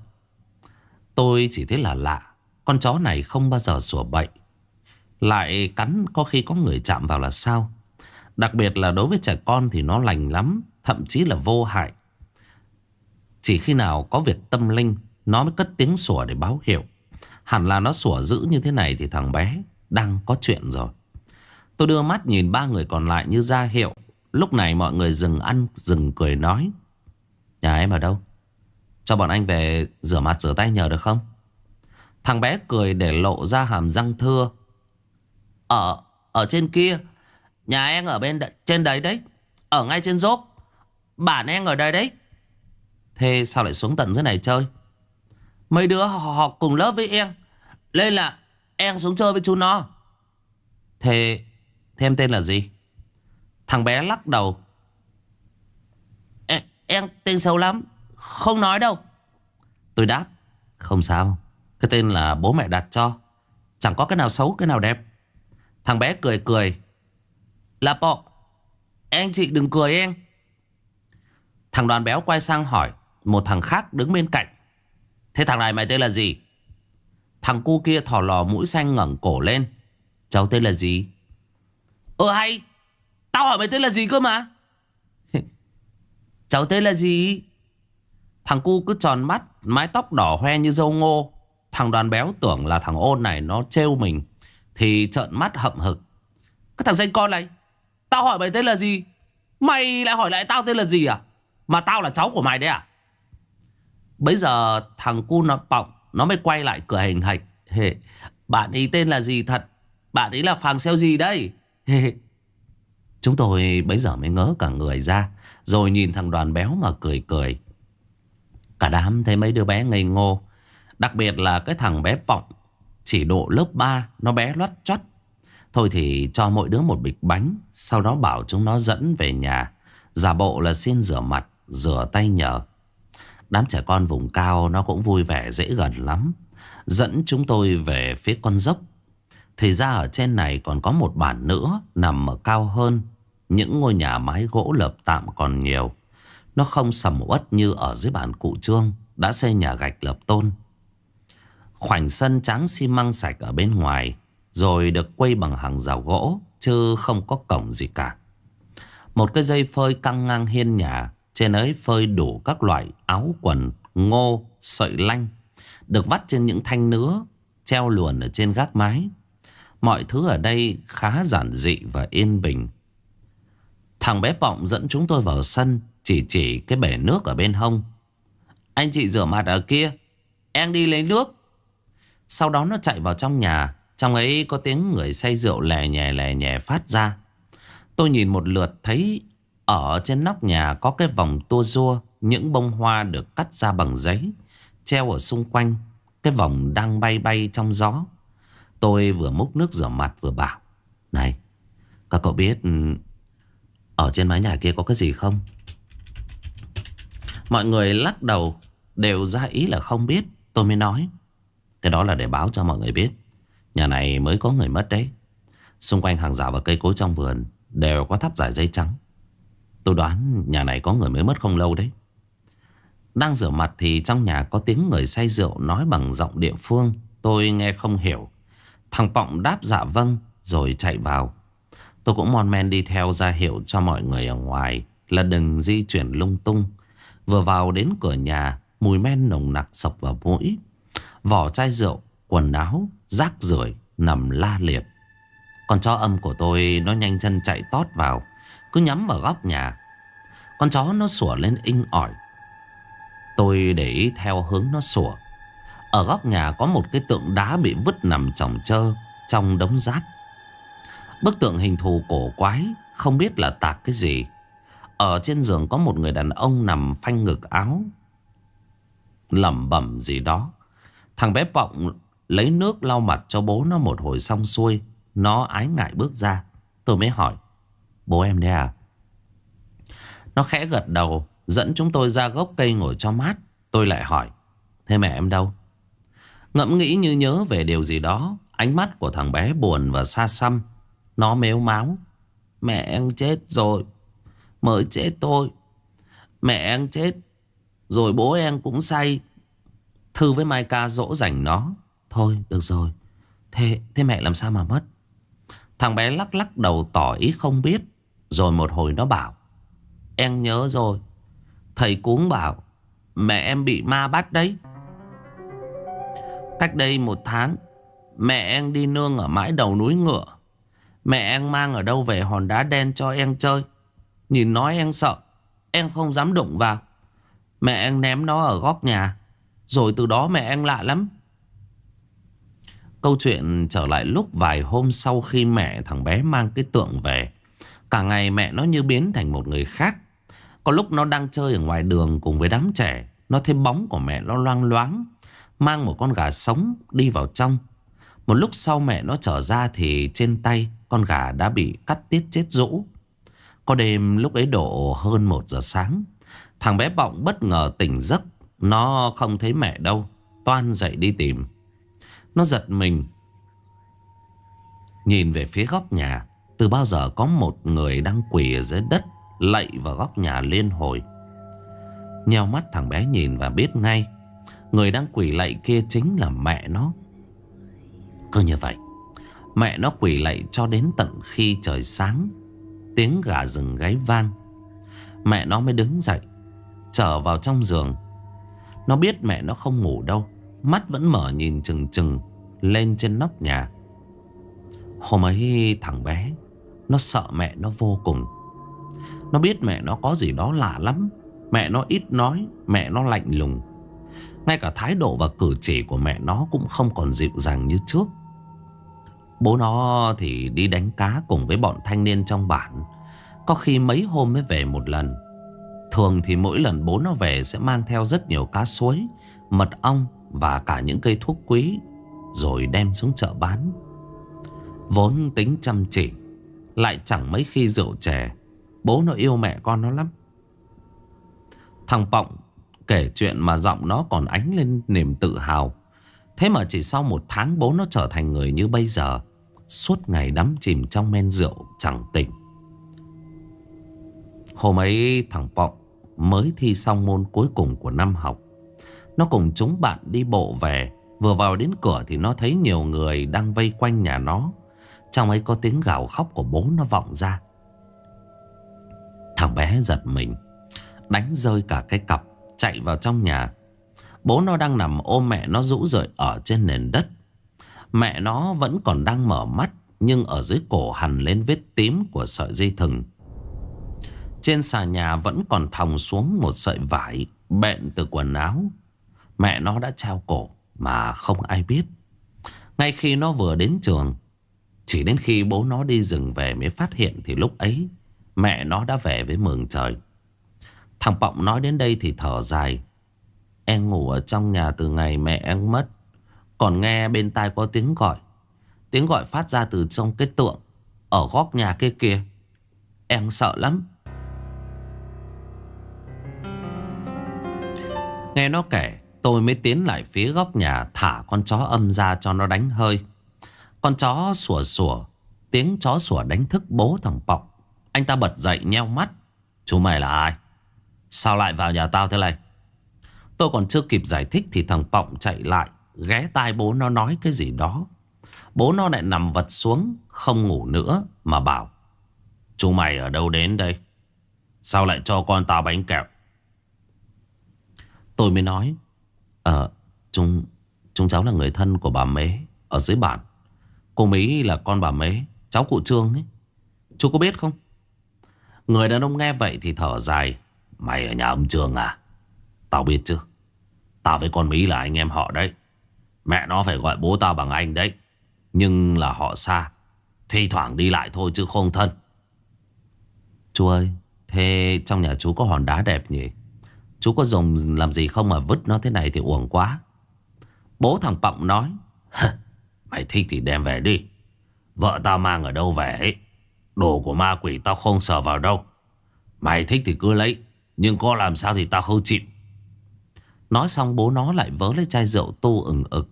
Tôi chỉ thấy là lạ, Con chó này không bao giờ sủa bậy. Lại cắn có khi có người chạm vào là sao? Đặc biệt là đối với trẻ con thì nó lành lắm, Thậm chí là vô hại. Chỉ khi nào có việc tâm linh, Nó mới cất tiếng sủa để báo hiệu. Hẳn là nó sủa dữ như thế này Thì thằng bé đang có chuyện rồi. Tôi đưa mắt nhìn ba người còn lại như ra hiệu. Lúc này mọi người dừng ăn, Dừng cười nói. Nhà em ở đâu? Cho bọn anh về rửa mặt rửa tay nhờ được không? Thằng bé cười để lộ ra hàm răng thưa. Ở Ở trên kia. Nhà em ở bên trên đấy đấy. Ở ngay trên dốc Bản em ở đây đấy. Thế sao lại xuống tận dưới này chơi? Mấy đứa học cùng lớp với em. Lên là em xuống chơi với chú nó. Thế, Thêm tên là gì? Thằng bé lắc đầu. Em, em tên xấu lắm Không nói đâu. Tôi đáp Không sao Cái tên là bố mẹ đặt cho Chẳng có cái nào xấu cái nào đẹp. Thằng bé cười cười Là bọ Anh chị đừng cười em. Thằng đoàn béo quay sang hỏi Một thằng khác đứng bên cạnh Thế thằng này mày tên là gì? Thằng cu kia thỏ lò mũi xanh ngẩng cổ lên Cháu tên là gì? Ờ hay Tao hỏi mày tên là gì cơ mà? [LAUGHS] Cháu tên là gì? Thằng cu cứ tròn mắt, Mái tóc đỏ hoe như dâu ngô. Thằng đoàn béo tưởng là thằng ôn này, nó trêu mình. Thì trợn mắt hậm hực. Cái thằng danh con này, Tao hỏi mày tên là gì? Mày lại hỏi lại tao tên là gì à? Mà tao là cháu của mày đấy à? Bây giờ thằng cu nó bọng, Nó mới quay lại cửa hình hạch. [LAUGHS] Bạn ấy tên là gì thật? Bạn ấy là phàng xeo gì đây? [LAUGHS] Chúng tôi bấy giờ mới ngỡ cả người ra, Rồi nhìn thằng đoàn béo mà cười cười. Cả đám thấy mấy đứa bé ngây ngô, Đặc biệt là cái thằng bé bọng Chỉ độ lớp 3 Nó bé loắt chót Thôi thì cho mỗi đứa một bịch bánh, Sau đó bảo chúng nó dẫn về nhà. Giả bộ là xin rửa mặt, Rửa tay nhờ. Đám trẻ con vùng cao nó cũng vui vẻ dễ gần lắm. Dẫn chúng tôi về phía con dốc. Thì ra ở trên này còn có một bản nữa Nằm ở cao hơn. Những ngôi nhà mái gỗ lợp tạm còn nhiều Nó không sầm uất như ở dưới bản cụ trương Đã xây nhà gạch lợp tôn Khoảnh sân trắng xi măng sạch ở bên ngoài Rồi được quây bằng hàng rào gỗ Chứ không có cổng gì cả Một cái dây phơi căng ngang hiên nhà trên ấy phơi đủ các loại áo quần, ngô, sợi lanh. Được vắt trên những thanh nứa, treo luồn ở trên gác mái. Mọi thứ ở đây khá giản dị và yên bình. Thằng bé Bọng dẫn chúng tôi vào sân, chỉ chỉ cái bể nước ở bên hông. Anh chị rửa mặt ở kia, em đi lấy nước. Sau đó nó chạy vào trong nhà, trong ấy có tiếng người say rượu lè nhè lè nhè phát ra. Tôi nhìn một lượt thấy ở trên nóc nhà có cái vòng tua rua Những bông hoa được cắt ra bằng giấy Treo ở xung quanh Cái vòng đang bay bay trong gió Tôi vừa múc nước rửa mặt vừa bảo Này Các cậu biết ở trên mái nhà kia có cái gì không? Mọi người lắc đầu, Đều ra ý là không biết. Tôi mới nói, Cái đó là để báo cho mọi người biết. Nhà này mới có người mất đấy. Xung quanh hàng rào và cây cối trong vườn Đều có thắt giải dây trắng. Tôi đoán nhà này có người mới mất không lâu đấy. Đang rửa mặt thì trong nhà có tiếng người say rượu nói bằng giọng địa phương. Tôi nghe không hiểu. Thằng Pọng đáp dạ vâng rồi chạy vào. Tôi cũng mon men đi theo ra hiệu cho mọi người ở ngoài Là đừng di chuyển lung tung. Vừa vào đến cửa nhà Mùi men nồng nặc sọc vào mũi. Vỏ chai rượu, quần áo, rác rưởi nằm la liệt. Con chó âm của tôi nó nhanh chân chạy tót vào cứ nhắm vào góc nhà. Con chó nó sủa lên inh ỏi. Tôi để ý theo hướng nó sủa. Ở góc nhà có một cái tượng đá bị vứt nằm chồng chơ Trong đống rác. Bức tượng hình thù cổ quái, Không biết là tạc cái gì. Ở trên giường có một người đàn ông nằm phanh ngực áo. Lẩm bẩm gì đó. Thằng bé Vọng lấy nước lau mặt cho bố nó một hồi xong xuôi. Nó ái ngại bước ra. Tôi mới hỏi, Bố em đây à? Nó khẽ gật đầu, Dẫn chúng tôi ra gốc cây ngồi cho mát. Tôi lại hỏi, Thế mẹ em đâu? Ngẫm nghĩ như nhớ về điều gì đó, Ánh mắt của thằng bé buồn và xa xăm. Nó mếu máu. Mẹ em chết rồi. Mới chết tôi. Mẹ em chết Rồi bố em cũng say. Thư với Mai ca dỗ dành nó. Thôi được rồi. Thế, thế mẹ làm sao mà mất? Thằng bé lắc lắc đầu tỏ ý không biết. Rồi một hồi nó bảo Em nhớ rồi. Thầy cúng bảo Mẹ em bị ma bắt đấy. Cách đây một tháng Mẹ em đi nương ở mãi đầu núi ngựa. Mẹ em mang ở đâu về hòn đá đen cho em chơi Nhìn nói em sợ, Em không dám đụng vào Mẹ em ném nó ở góc nhà, Rồi từ đó mẹ em lạ lắm Câu chuyện trở lại lúc vài hôm sau khi mẹ thằng bé mang cái tượng về. Cả ngày mẹ nó như biến thành một người khác. Có lúc nó đang chơi ở ngoài đường cùng với đám trẻ. Nó thấy bóng của mẹ nó loang loáng. Mang một con gà sống đi vào trong. Một lúc sau mẹ nó trở ra thì trên tay con gà đã bị cắt tiết chết rũ. Có đêm lúc ấy độ hơn một giờ sáng. Thằng bé bọng bất ngờ tỉnh giấc. Nó không thấy mẹ đâu. Toan dậy đi tìm. Nó giật mình, Nhìn về phía góc nhà Từ bao giờ có một người đang quỳ ở dưới đất, Lạy vào góc nhà liên hồi Nheo mắt thằng bé nhìn và biết ngay, Người đang quỳ lạy kia chính là mẹ nó cứ như vậy, Mẹ nó quỳ lạy cho đến tận khi trời sáng. Tiếng gà rừng gáy vang. Mẹ nó mới đứng dậy, Trở vào trong giường. Nó biết mẹ nó không ngủ đâu, Mắt vẫn mở nhìn chừng chừng Lên trên nóc nhà. Hôm ấy, thằng bé, Nó sợ mẹ nó vô cùng. Nó biết mẹ nó có gì đó lạ lắm. Mẹ nó ít nói, Mẹ nó lạnh lùng. Ngay cả thái độ và cử chỉ của mẹ nó Cũng không còn dịu dàng như trước. Bố nó thì đi đánh cá Cùng với bọn thanh niên trong bản. Có khi mấy hôm mới về một lần. Thường thì mỗi lần bố nó về Sẽ mang theo rất nhiều cá suối, Mật ong và cả những cây thuốc quý, Rồi đem xuống chợ bán. Vốn tính chăm chỉ, Lại chẳng mấy khi rượu chè. Bố nó yêu mẹ con nó lắm. Thằng Pọng kể chuyện mà giọng nó còn ánh lên niềm tự hào. Thế mà chỉ sau một tháng bố nó trở thành người như bây giờ Suốt ngày đắm chìm trong men rượu chẳng tỉnh. Hôm ấy thằng Pọng mới thi xong môn cuối cùng của năm học. Nó cùng chúng bạn đi bộ về, Vừa vào đến cửa thì nó thấy nhiều người đang vây quanh nhà nó. Trong ấy có tiếng gào khóc của bố nó vọng ra. Thằng bé giật mình, Đánh rơi cả cái cặp, Chạy vào trong nhà. Bố nó đang nằm ôm mẹ nó rũ rượi ở trên nền đất. Mẹ nó vẫn còn đang mở mắt Nhưng ở dưới cổ hằn lên vết tím của sợi dây thừng Trên xà nhà vẫn còn thòng xuống một sợi vải Bện từ quần áo Mẹ nó đã trao cổ mà không ai biết. Ngay khi nó vừa đến trường, chỉ đến khi bố nó đi rừng về mới phát hiện thì lúc ấy mẹ nó đã về với mường trời. Thằng bọng nói đến đây thì thở dài. Em ngủ ở trong nhà từ ngày mẹ em mất. Còn nghe bên tai có tiếng gọi. Tiếng gọi phát ra từ trong cái tượng, ở góc nhà kia kia. Em sợ lắm. Nghe nó kể, Tôi mới tiến lại phía góc nhà Thả con chó âm ra cho nó đánh hơi Con chó sủa sủa, Tiếng chó sủa đánh thức bố thằng Pọc Anh ta bật dậy nheo mắt Chú mày là ai Sao lại vào nhà tao thế này Tôi còn chưa kịp giải thích Thì thằng Pọng chạy lại Ghé tai bố nó nói cái gì đó Bố nó lại nằm vật xuống Không ngủ nữa mà bảo Chú mày ở đâu đến đây Sao lại cho con tao bánh kẹo Tôi mới nói Ờ, chúng, chúng cháu là người thân của bà Mế ở dưới bản. Cô Mỹ là con bà Mế, cháu cụ Trương ấy. Chú có biết không? Người đàn ông nghe vậy thì thở dài. Mày ở nhà ông Trương à? Tao biết chứ. Tao với con Mỹ là anh em họ đấy Mẹ nó phải gọi bố tao bằng anh đấy. Nhưng là họ xa. Thi thoảng đi lại thôi chứ không thân. Chú ơi, Thế trong nhà chú có hòn đá đẹp nhỉ? Chú có dùng làm gì không mà vứt nó thế này thì uổng quá. Bố thằng Pọng nói Mày thích thì đem về đi. Vợ tao mang ở đâu về ấy? Đồ của ma quỷ tao không sờ vào đâu. Mày thích thì cứ lấy, Nhưng có làm sao thì tao không chịu. Nói xong bố nó lại vớ lấy chai rượu tu ừng ực.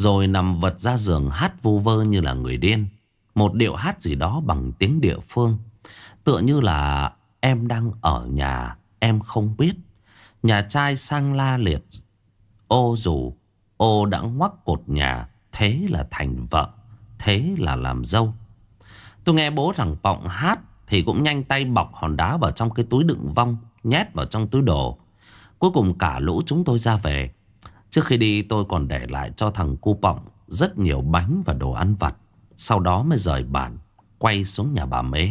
Rồi nằm vật ra giường hát vu vơ như là người điên. Một điệu hát gì đó bằng tiếng địa phương. Tựa như là em đang ở nhà, Em không biết. Nhà trai sang la liệt. Ô dù, Ô đã ngoắc cột nhà, Thế là thành vợ, Thế là làm dâu. Tôi nghe bố thằng Pọng hát Thì cũng nhanh tay bọc hòn đá vào trong cái túi đựng vong, Nhét vào trong túi đồ. Cuối cùng cả lũ chúng tôi ra về. Trước khi đi, tôi còn để lại cho thằng cu bọng Rất nhiều bánh và đồ ăn vặt. Sau đó mới rời bản Quay xuống nhà bà Mế.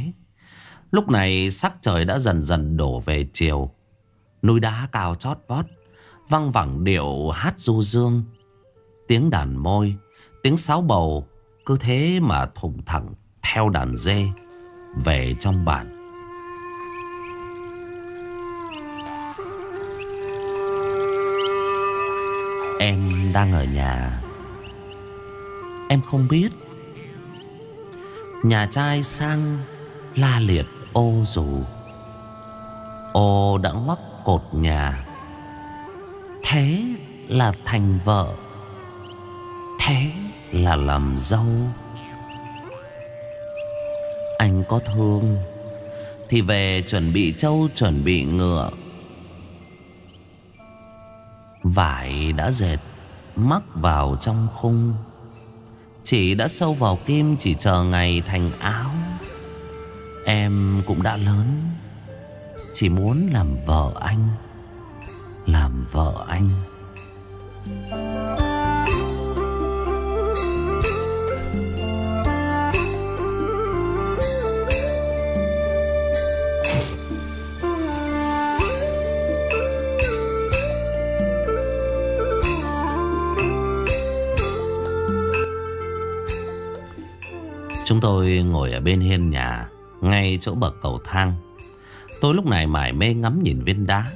Lúc này, sắc trời đã dần dần đổ về chiều. Núi đá cao chót vót, Văng vẳng điệu hát du dương. Tiếng đàn môi, Tiếng sáo bầu, Cứ thế mà thùng thẳng Theo đàn dê Về trong bản đang ở nhà. Em không biết. Nhà trai sang La liệt ô dù. Ô đã ngoắc cột nhà. Thế là thành vợ. Thế là làm dâu. Anh có thương Thì về chuẩn bị trâu, chuẩn bị ngựa. Vải đã dệt. Mắc vào trong khung. Chỉ đã sâu vào kim, Chỉ chờ ngày thành áo. Em cũng đã lớn, Chỉ muốn làm vợ anh, Làm vợ anh. Chúng tôi ngồi ở bên hiên nhà, ngay chỗ bậc cầu thang. Tôi lúc này mải mê ngắm nhìn viên đá.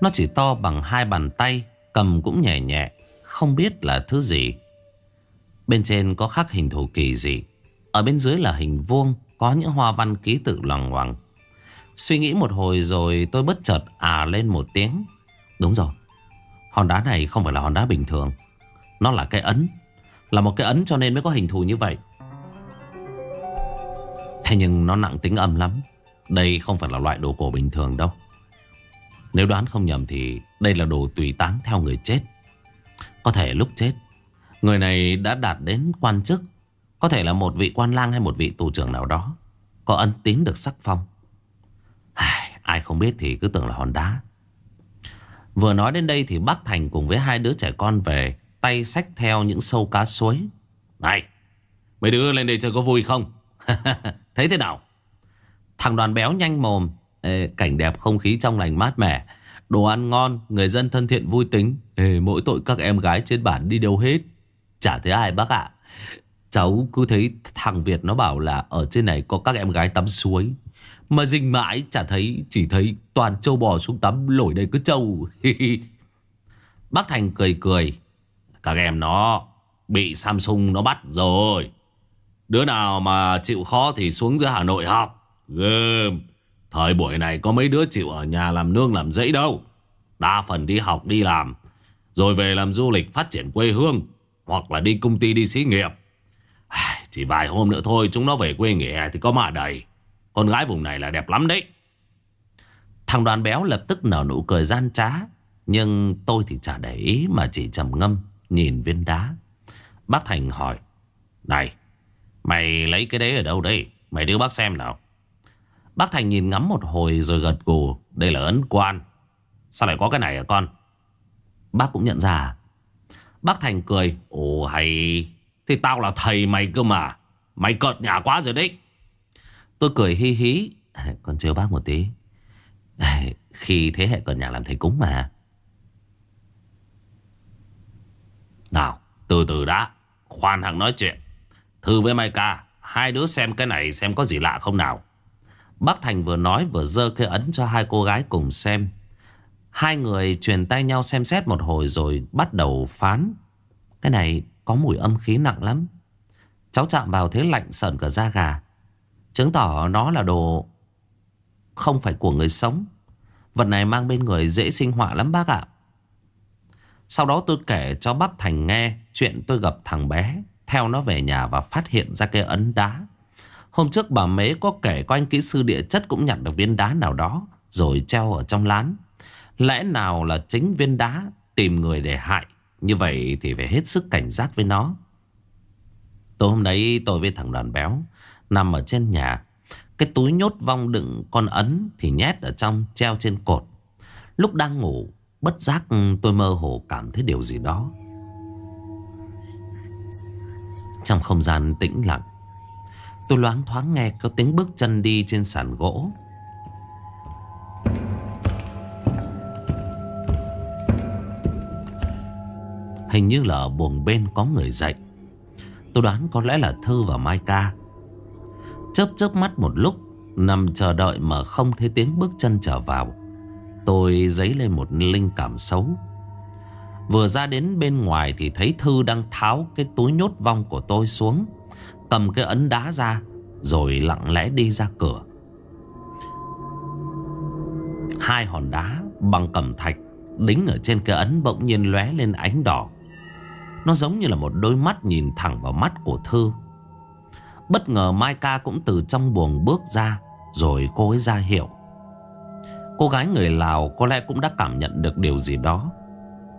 Nó chỉ to bằng hai bàn tay, Cầm cũng nhẹ nhẹ, Không biết là thứ gì. Bên trên có khắc hình thù kỳ dị. Ở bên dưới là hình vuông, Có những hoa văn ký tự loằng ngoằng. Suy nghĩ một hồi rồi tôi bất chợt à lên một tiếng. Đúng rồi, Hòn đá này không phải là hòn đá bình thường. Nó là cái ấn, Là một cái ấn cho nên mới có hình thù như vậy. Thế nhưng nó nặng tính âm lắm. Đây không phải là loại đồ cổ bình thường đâu. Nếu đoán không nhầm thì Đây là đồ tùy táng theo người chết. Có thể lúc chết Người này đã đạt đến quan chức. Có thể là một vị quan lang hay một vị tù trưởng nào đó. Có ân tín được sắc phong. Ai, ai không biết thì cứ tưởng là hòn đá. Vừa nói đến đây thì bác Thành cùng với hai đứa trẻ con về Tay xách theo những sâu cá suối. Này Mấy đứa lên đây chơi có vui không? [LAUGHS] Thấy thế nào? Thằng đoàn béo nhanh mồm Ê, Cảnh đẹp không khí trong lành mát mẻ. Đồ ăn ngon Người dân thân thiện vui tính. Ê, Mỗi tội các em gái trên bản đi đâu hết? Chả thấy ai bác ạ. Cháu cứ thấy thằng Việt nó bảo là Ở trên này có các em gái tắm suối. Mà dình mãi chả thấy Chỉ thấy toàn trâu bò xuống tắm Lổi đây cứ trâu. Bác Thành cười cười. Các em nó bị Samsung nó bắt rồi. Đứa nào mà chịu khó thì xuống giữa Hà Nội học. Gơm. Thời buổi này có mấy đứa chịu ở nhà làm nương làm dãy đâu. Đa phần đi học đi làm. Rồi về làm du lịch phát triển quê hương. Hoặc là đi công ty đi xí nghiệp. Chỉ vài hôm nữa thôi chúng nó về quê nghỉ hè thì có mà đầy. Con gái vùng này là đẹp lắm đấy. Thằng đoàn béo lập tức nở nụ cười gian trá. Nhưng tôi thì chả để ý mà chỉ trầm ngâm nhìn viên đá. Bác Thành hỏi. Này, Mày lấy cái đấy ở đâu đây Mày đưa bác xem nào. Bác Thành nhìn ngắm một hồi rồi gật gù. Đây là ấn quan. Sao lại có cái này hả con? Bác cũng nhận ra. Bác Thành cười. Ồ, hay. Thì tao là thầy mày cơ mà. Mày cợt nhà quá rồi đấy. Tôi cười hi hí. [LAUGHS] Còn chiều bác một tí. [LAUGHS] Khi thế hệ cợt nhà làm thầy cúng mà. Nào, từ từ đã. Khoan hằng nói chuyện. Thư với Mai Ca, Hai đứa xem cái này xem có gì lạ không nào. Bác Thành vừa nói vừa dơ cái ấn cho hai cô gái cùng xem. Hai người truyền tay nhau xem xét một hồi rồi bắt đầu phán. Cái này có mùi âm khí nặng lắm. Cháu chạm vào thế lạnh sờn cả da gà. Chứng tỏ nó là đồ Không phải của người sống. Vật này mang bên người dễ sinh họa lắm bác ạ. Sau đó tôi kể cho bác Thành nghe Chuyện tôi gặp thằng bé. Theo nó về nhà và phát hiện ra cái ấn đá. Hôm trước bà Mế có kể có anh kỹ sư địa chất cũng nhặt được viên đá nào đó, Rồi treo ở trong lán. Lẽ nào là chính viên đá tìm người để hại? Như vậy thì phải hết sức cảnh giác với nó. Tối hôm đấy tôi với thằng đoàn béo Nằm ở trên nhà. Cái túi nhốt vong đựng con ấn Thì nhét ở trong, treo trên cột. Lúc đang ngủ, Bất giác tôi mơ hồ cảm thấy điều gì đó. Trong không gian tĩnh lặng. Tôi loáng thoáng nghe có tiếng bước chân đi trên sàn gỗ. Hình như là ở buồng bên có người dậy. Tôi đoán có lẽ là Thư và Mai Ca. Chớp chớp mắt một lúc, Nằm chờ đợi mà không thấy tiếng bước chân trở vào. Tôi dấy lên một linh cảm xấu. Vừa ra đến bên ngoài thì thấy Thư đang tháo cái túi nhốt vong của tôi xuống, Cầm cái ấn đá ra, Rồi lặng lẽ đi ra cửa. Hai hòn đá bằng cẩm thạch Đính ở trên cái ấn bỗng nhiên lóe lên ánh đỏ. Nó giống như là một đôi mắt nhìn thẳng vào mắt của Thư. Bất ngờ Mai Ca cũng từ trong buồng bước ra, Rồi cô ấy ra hiệu. Cô gái người Lào có lẽ cũng đã cảm nhận được điều gì đó.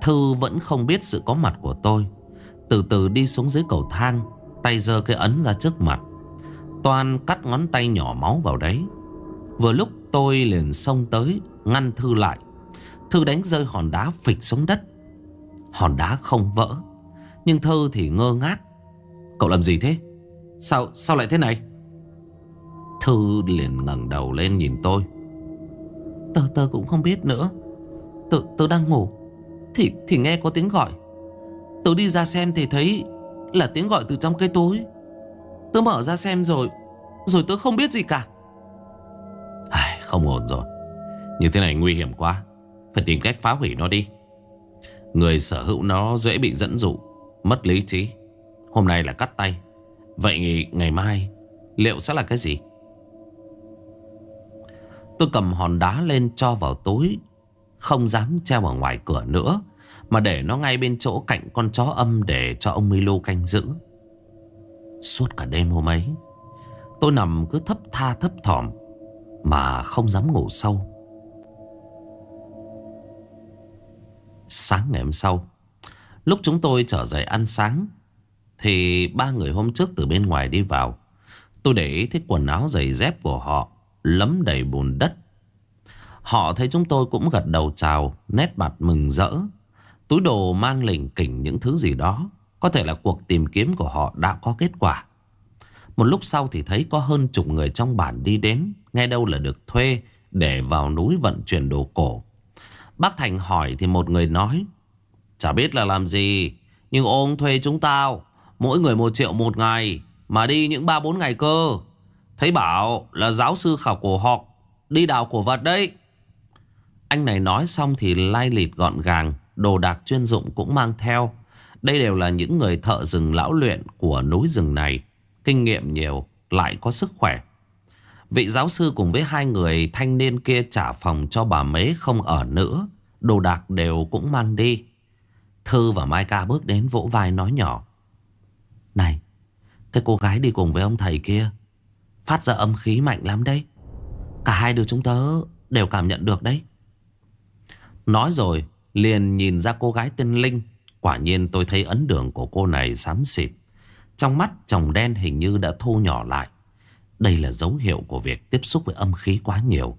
Thư vẫn không biết sự có mặt của tôi. Từ từ đi xuống dưới cầu thang Tay giơ cái ấn ra trước mặt. Toàn cắt ngón tay nhỏ máu vào đấy. Vừa lúc tôi liền xông tới Ngăn Thư lại. Thư đánh rơi hòn đá phịch xuống đất. Hòn đá không vỡ. Nhưng Thư thì ngơ ngác. Cậu làm gì thế? Sao sao lại thế này? Thư liền ngẩng đầu lên nhìn tôi. Tớ tớ cũng không biết nữa. Tớ, tớ đang ngủ. Thì thì nghe có tiếng gọi. Tớ đi ra xem thì thấy Là tiếng gọi từ trong cây túi. Tớ mở ra xem rồi Rồi tớ không biết gì cả. Ai, Không ổn rồi. Như thế này nguy hiểm quá. Phải tìm cách phá hủy nó đi. Người sở hữu nó dễ bị dẫn dụ Mất lý trí. Hôm nay là cắt tay. Vậy ngày mai Liệu sẽ là cái gì? Tôi cầm hòn đá lên cho vào túi không dám treo ở ngoài cửa nữa, Mà để nó ngay bên chỗ cạnh con chó âm Để cho ông Milo canh giữ. Suốt cả đêm hôm ấy, Tôi nằm cứ thấp tha thấp thỏm Mà không dám ngủ sâu. Sáng ngày hôm sau, Lúc chúng tôi trở dậy ăn sáng, Thì ba người hôm trước từ bên ngoài đi vào. Tôi để ý thấy quần áo giày dép của họ Lấm đầy bùn đất. Họ thấy chúng tôi cũng gật đầu chào, Nét mặt mừng rỡ. Túi đồ mang lỉnh kỉnh những thứ gì đó, Có thể là cuộc tìm kiếm của họ đã có kết quả. Một lúc sau thì thấy có hơn chục người trong bản đi đến Nghe đâu là được thuê Để vào núi vận chuyển đồ cổ. Bác Thành hỏi thì một người nói, Chả biết là làm gì, Nhưng ông thuê chúng tao, Mỗi người một triệu một ngày, Mà đi những ba bốn ngày cơ. Thấy bảo là giáo sư khảo cổ học Đi đào cổ vật đấy. Anh này nói xong thì lai lịt gọn gàng Đồ đạc chuyên dụng cũng mang theo Đây đều là những người thợ rừng lão luyện Của núi rừng này Kinh nghiệm nhiều Lại có sức khỏe Vị giáo sư cùng với hai người thanh niên kia trả phòng cho bà mế không ở nữa. Đồ đạc đều cũng mang đi. Thư và Mai Ca bước đến vỗ vai nói nhỏ. Này, cái cô gái đi cùng với ông thầy kia Phát ra âm khí mạnh lắm đấy Cả hai đứa chúng tớ đều cảm nhận được đấy Nói rồi, liền nhìn ra cô gái tên Linh. Quả nhiên tôi thấy ấn đường của cô này xám xịt. Trong mắt chồng đen hình như đã thu nhỏ lại. Đây là dấu hiệu của việc tiếp xúc với âm khí quá nhiều.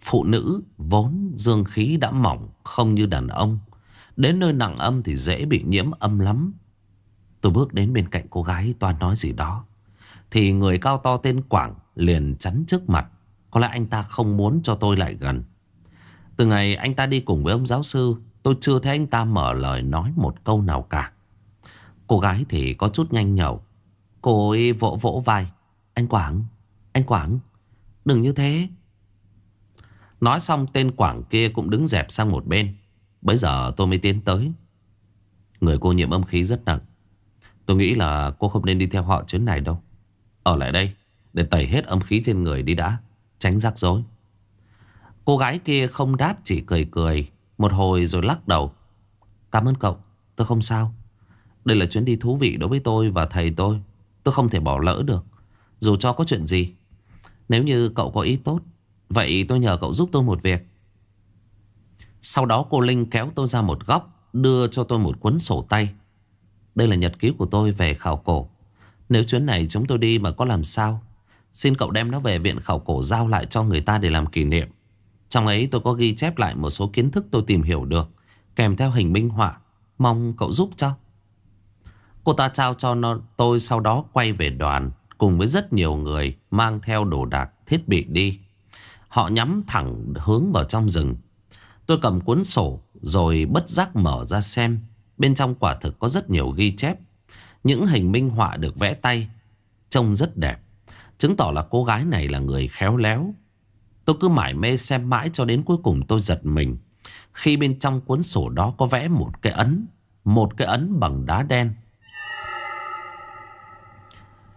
Phụ nữ vốn dương khí đã mỏng, Không như đàn ông. Đến nơi nặng âm thì dễ bị nhiễm âm lắm. Tôi bước đến bên cạnh cô gái toàn nói gì đó. Thì người cao to tên Quảng liền chắn trước mặt. Có lẽ anh ta không muốn cho tôi lại gần. Từ ngày anh ta đi cùng với ông giáo sư, Tôi chưa thấy anh ta mở lời nói một câu nào cả. Cô gái thì có chút nhanh nhậu. Cô ấy vỗ vỗ vai. Anh Quảng Anh Quảng, Đừng như thế. Nói xong, tên Quảng kia cũng đứng dẹp sang một bên. Bây giờ tôi mới tiến tới. Người cô nhiễm âm khí rất nặng. Tôi nghĩ là cô không nên đi theo họ chuyến này đâu. Ở lại đây, Để tẩy hết âm khí trên người đi đã, Tránh rắc rối. Cô gái kia không đáp, chỉ cười cười, Một hồi rồi lắc đầu. Cảm ơn cậu, Tôi không sao. Đây là chuyến đi thú vị đối với tôi và thầy tôi. Tôi không thể bỏ lỡ được. Dù cho có chuyện gì, Nếu như cậu có ý tốt, Vậy tôi nhờ cậu giúp tôi một việc. Sau đó cô Linh kéo tôi ra một góc, Đưa cho tôi một cuốn sổ tay. Đây là nhật ký của tôi về khảo cổ. Nếu chuyến này chúng tôi đi mà có làm sao, Xin cậu đem nó về viện khảo cổ Giao lại cho người ta để làm kỷ niệm. Trong ấy tôi có ghi chép lại một số kiến thức tôi tìm hiểu được Kèm theo hình minh họa. Mong cậu giúp cho. Cô ta trao cho nó, tôi sau đó quay về đoàn Cùng với rất nhiều người Mang theo đồ đạc thiết bị đi. Họ nhắm thẳng hướng vào trong rừng. Tôi cầm cuốn sổ Rồi bất giác mở ra xem. Bên trong quả thực có rất nhiều ghi chép. Những hình minh họa được vẽ tay Trông rất đẹp. Chứng tỏ là cô gái này là người khéo léo. Tôi cứ mải mê xem mãi cho đến cuối cùng tôi giật mình. Khi bên trong cuốn sổ đó có vẽ một cái ấn, Một cái ấn bằng đá đen.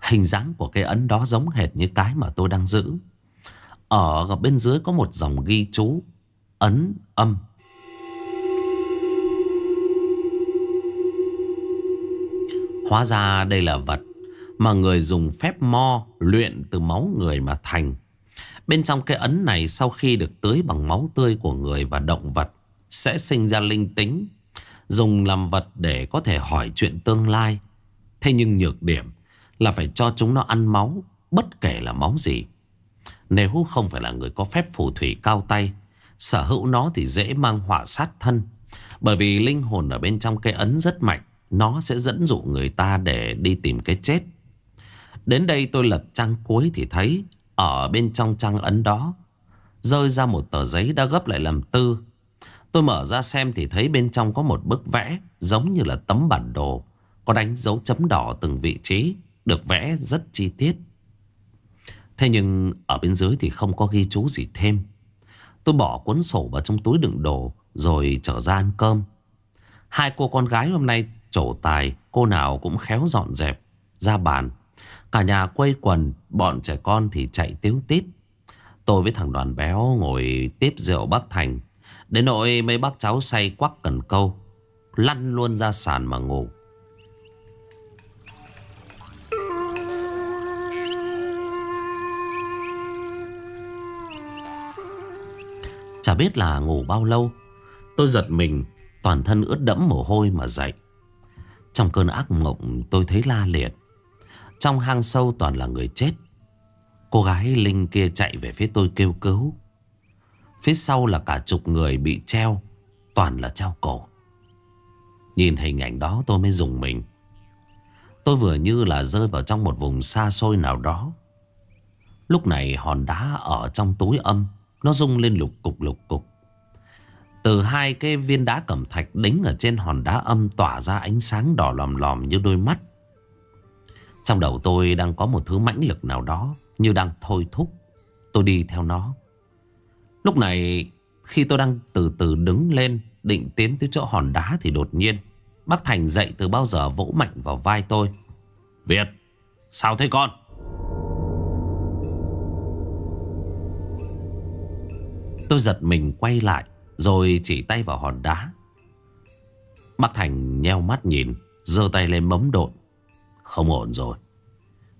Hình dáng của cái ấn đó giống hệt như cái mà tôi đang giữ. Ở bên dưới có một dòng ghi chú, Ấn âm. Hóa ra đây là vật mà người dùng phép mo luyện từ máu người mà thành. Bên trong cái ấn này sau khi được tưới bằng máu tươi của người và động vật sẽ sinh ra linh tính. Dùng làm vật để có thể hỏi chuyện tương lai. Thế nhưng nhược điểm là phải cho chúng nó ăn máu bất kể là máu gì. Nếu không phải là người có phép phù thủy cao tay, sở hữu nó thì dễ mang họa sát thân. Bởi vì linh hồn ở bên trong cái ấn rất mạnh, nó sẽ dẫn dụ người ta để đi tìm cái chết. Đến đây tôi lật trang cuối thì thấy ở bên trong trang ấn đó. Rơi ra một tờ giấy đã gấp lại làm tư. Tôi mở ra xem thì thấy bên trong có một bức vẽ Giống như là tấm bản đồ, Có đánh dấu chấm đỏ từng vị trí, Được vẽ rất chi tiết. Thế nhưng ở bên dưới thì không có ghi chú gì thêm. Tôi bỏ cuốn sổ vào trong túi đựng đồ Rồi trở ra ăn cơm. Hai cô con gái hôm nay trổ tài, Cô nào cũng khéo dọn dẹp, Ra bàn Cả nhà quây quần, Bọn trẻ con thì chạy tiếu tít. Tôi với thằng đoàn béo ngồi tiếp rượu bác Thành. Đến nỗi mấy bác cháu say quắc cần câu, Lăn luôn ra sàn mà ngủ. Chả biết là ngủ bao lâu, Tôi giật mình, Toàn thân ướt đẫm mồ hôi mà dậy. Trong cơn ác mộng, tôi thấy la liệt trong hang sâu toàn là người chết. Cô gái Linh kia chạy về phía tôi kêu cứu. Phía sau là cả chục người bị treo, Toàn là treo cổ. Nhìn hình ảnh đó tôi mới dùng mình. Tôi vừa như là rơi vào trong một vùng xa xôi nào đó. Lúc này hòn đá ở trong túi âm, Nó rung lên lục cục lục cục. Từ hai cái viên đá cẩm thạch đính ở trên hòn đá âm Tỏa ra ánh sáng đỏ lòm lòm như đôi mắt trong đầu tôi đang có một thứ mãnh lực nào đó Như đang thôi thúc Tôi đi theo nó. Lúc này, khi tôi đang từ từ đứng lên, Định tiến tới chỗ hòn đá Thì đột nhiên Bác Thành dậy từ bao giờ vỗ mạnh vào vai tôi. Việt, Sao thế con? Tôi giật mình quay lại Rồi chỉ tay vào hòn đá. Bác Thành nheo mắt nhìn, giơ tay lên bấm độn không ổn rồi.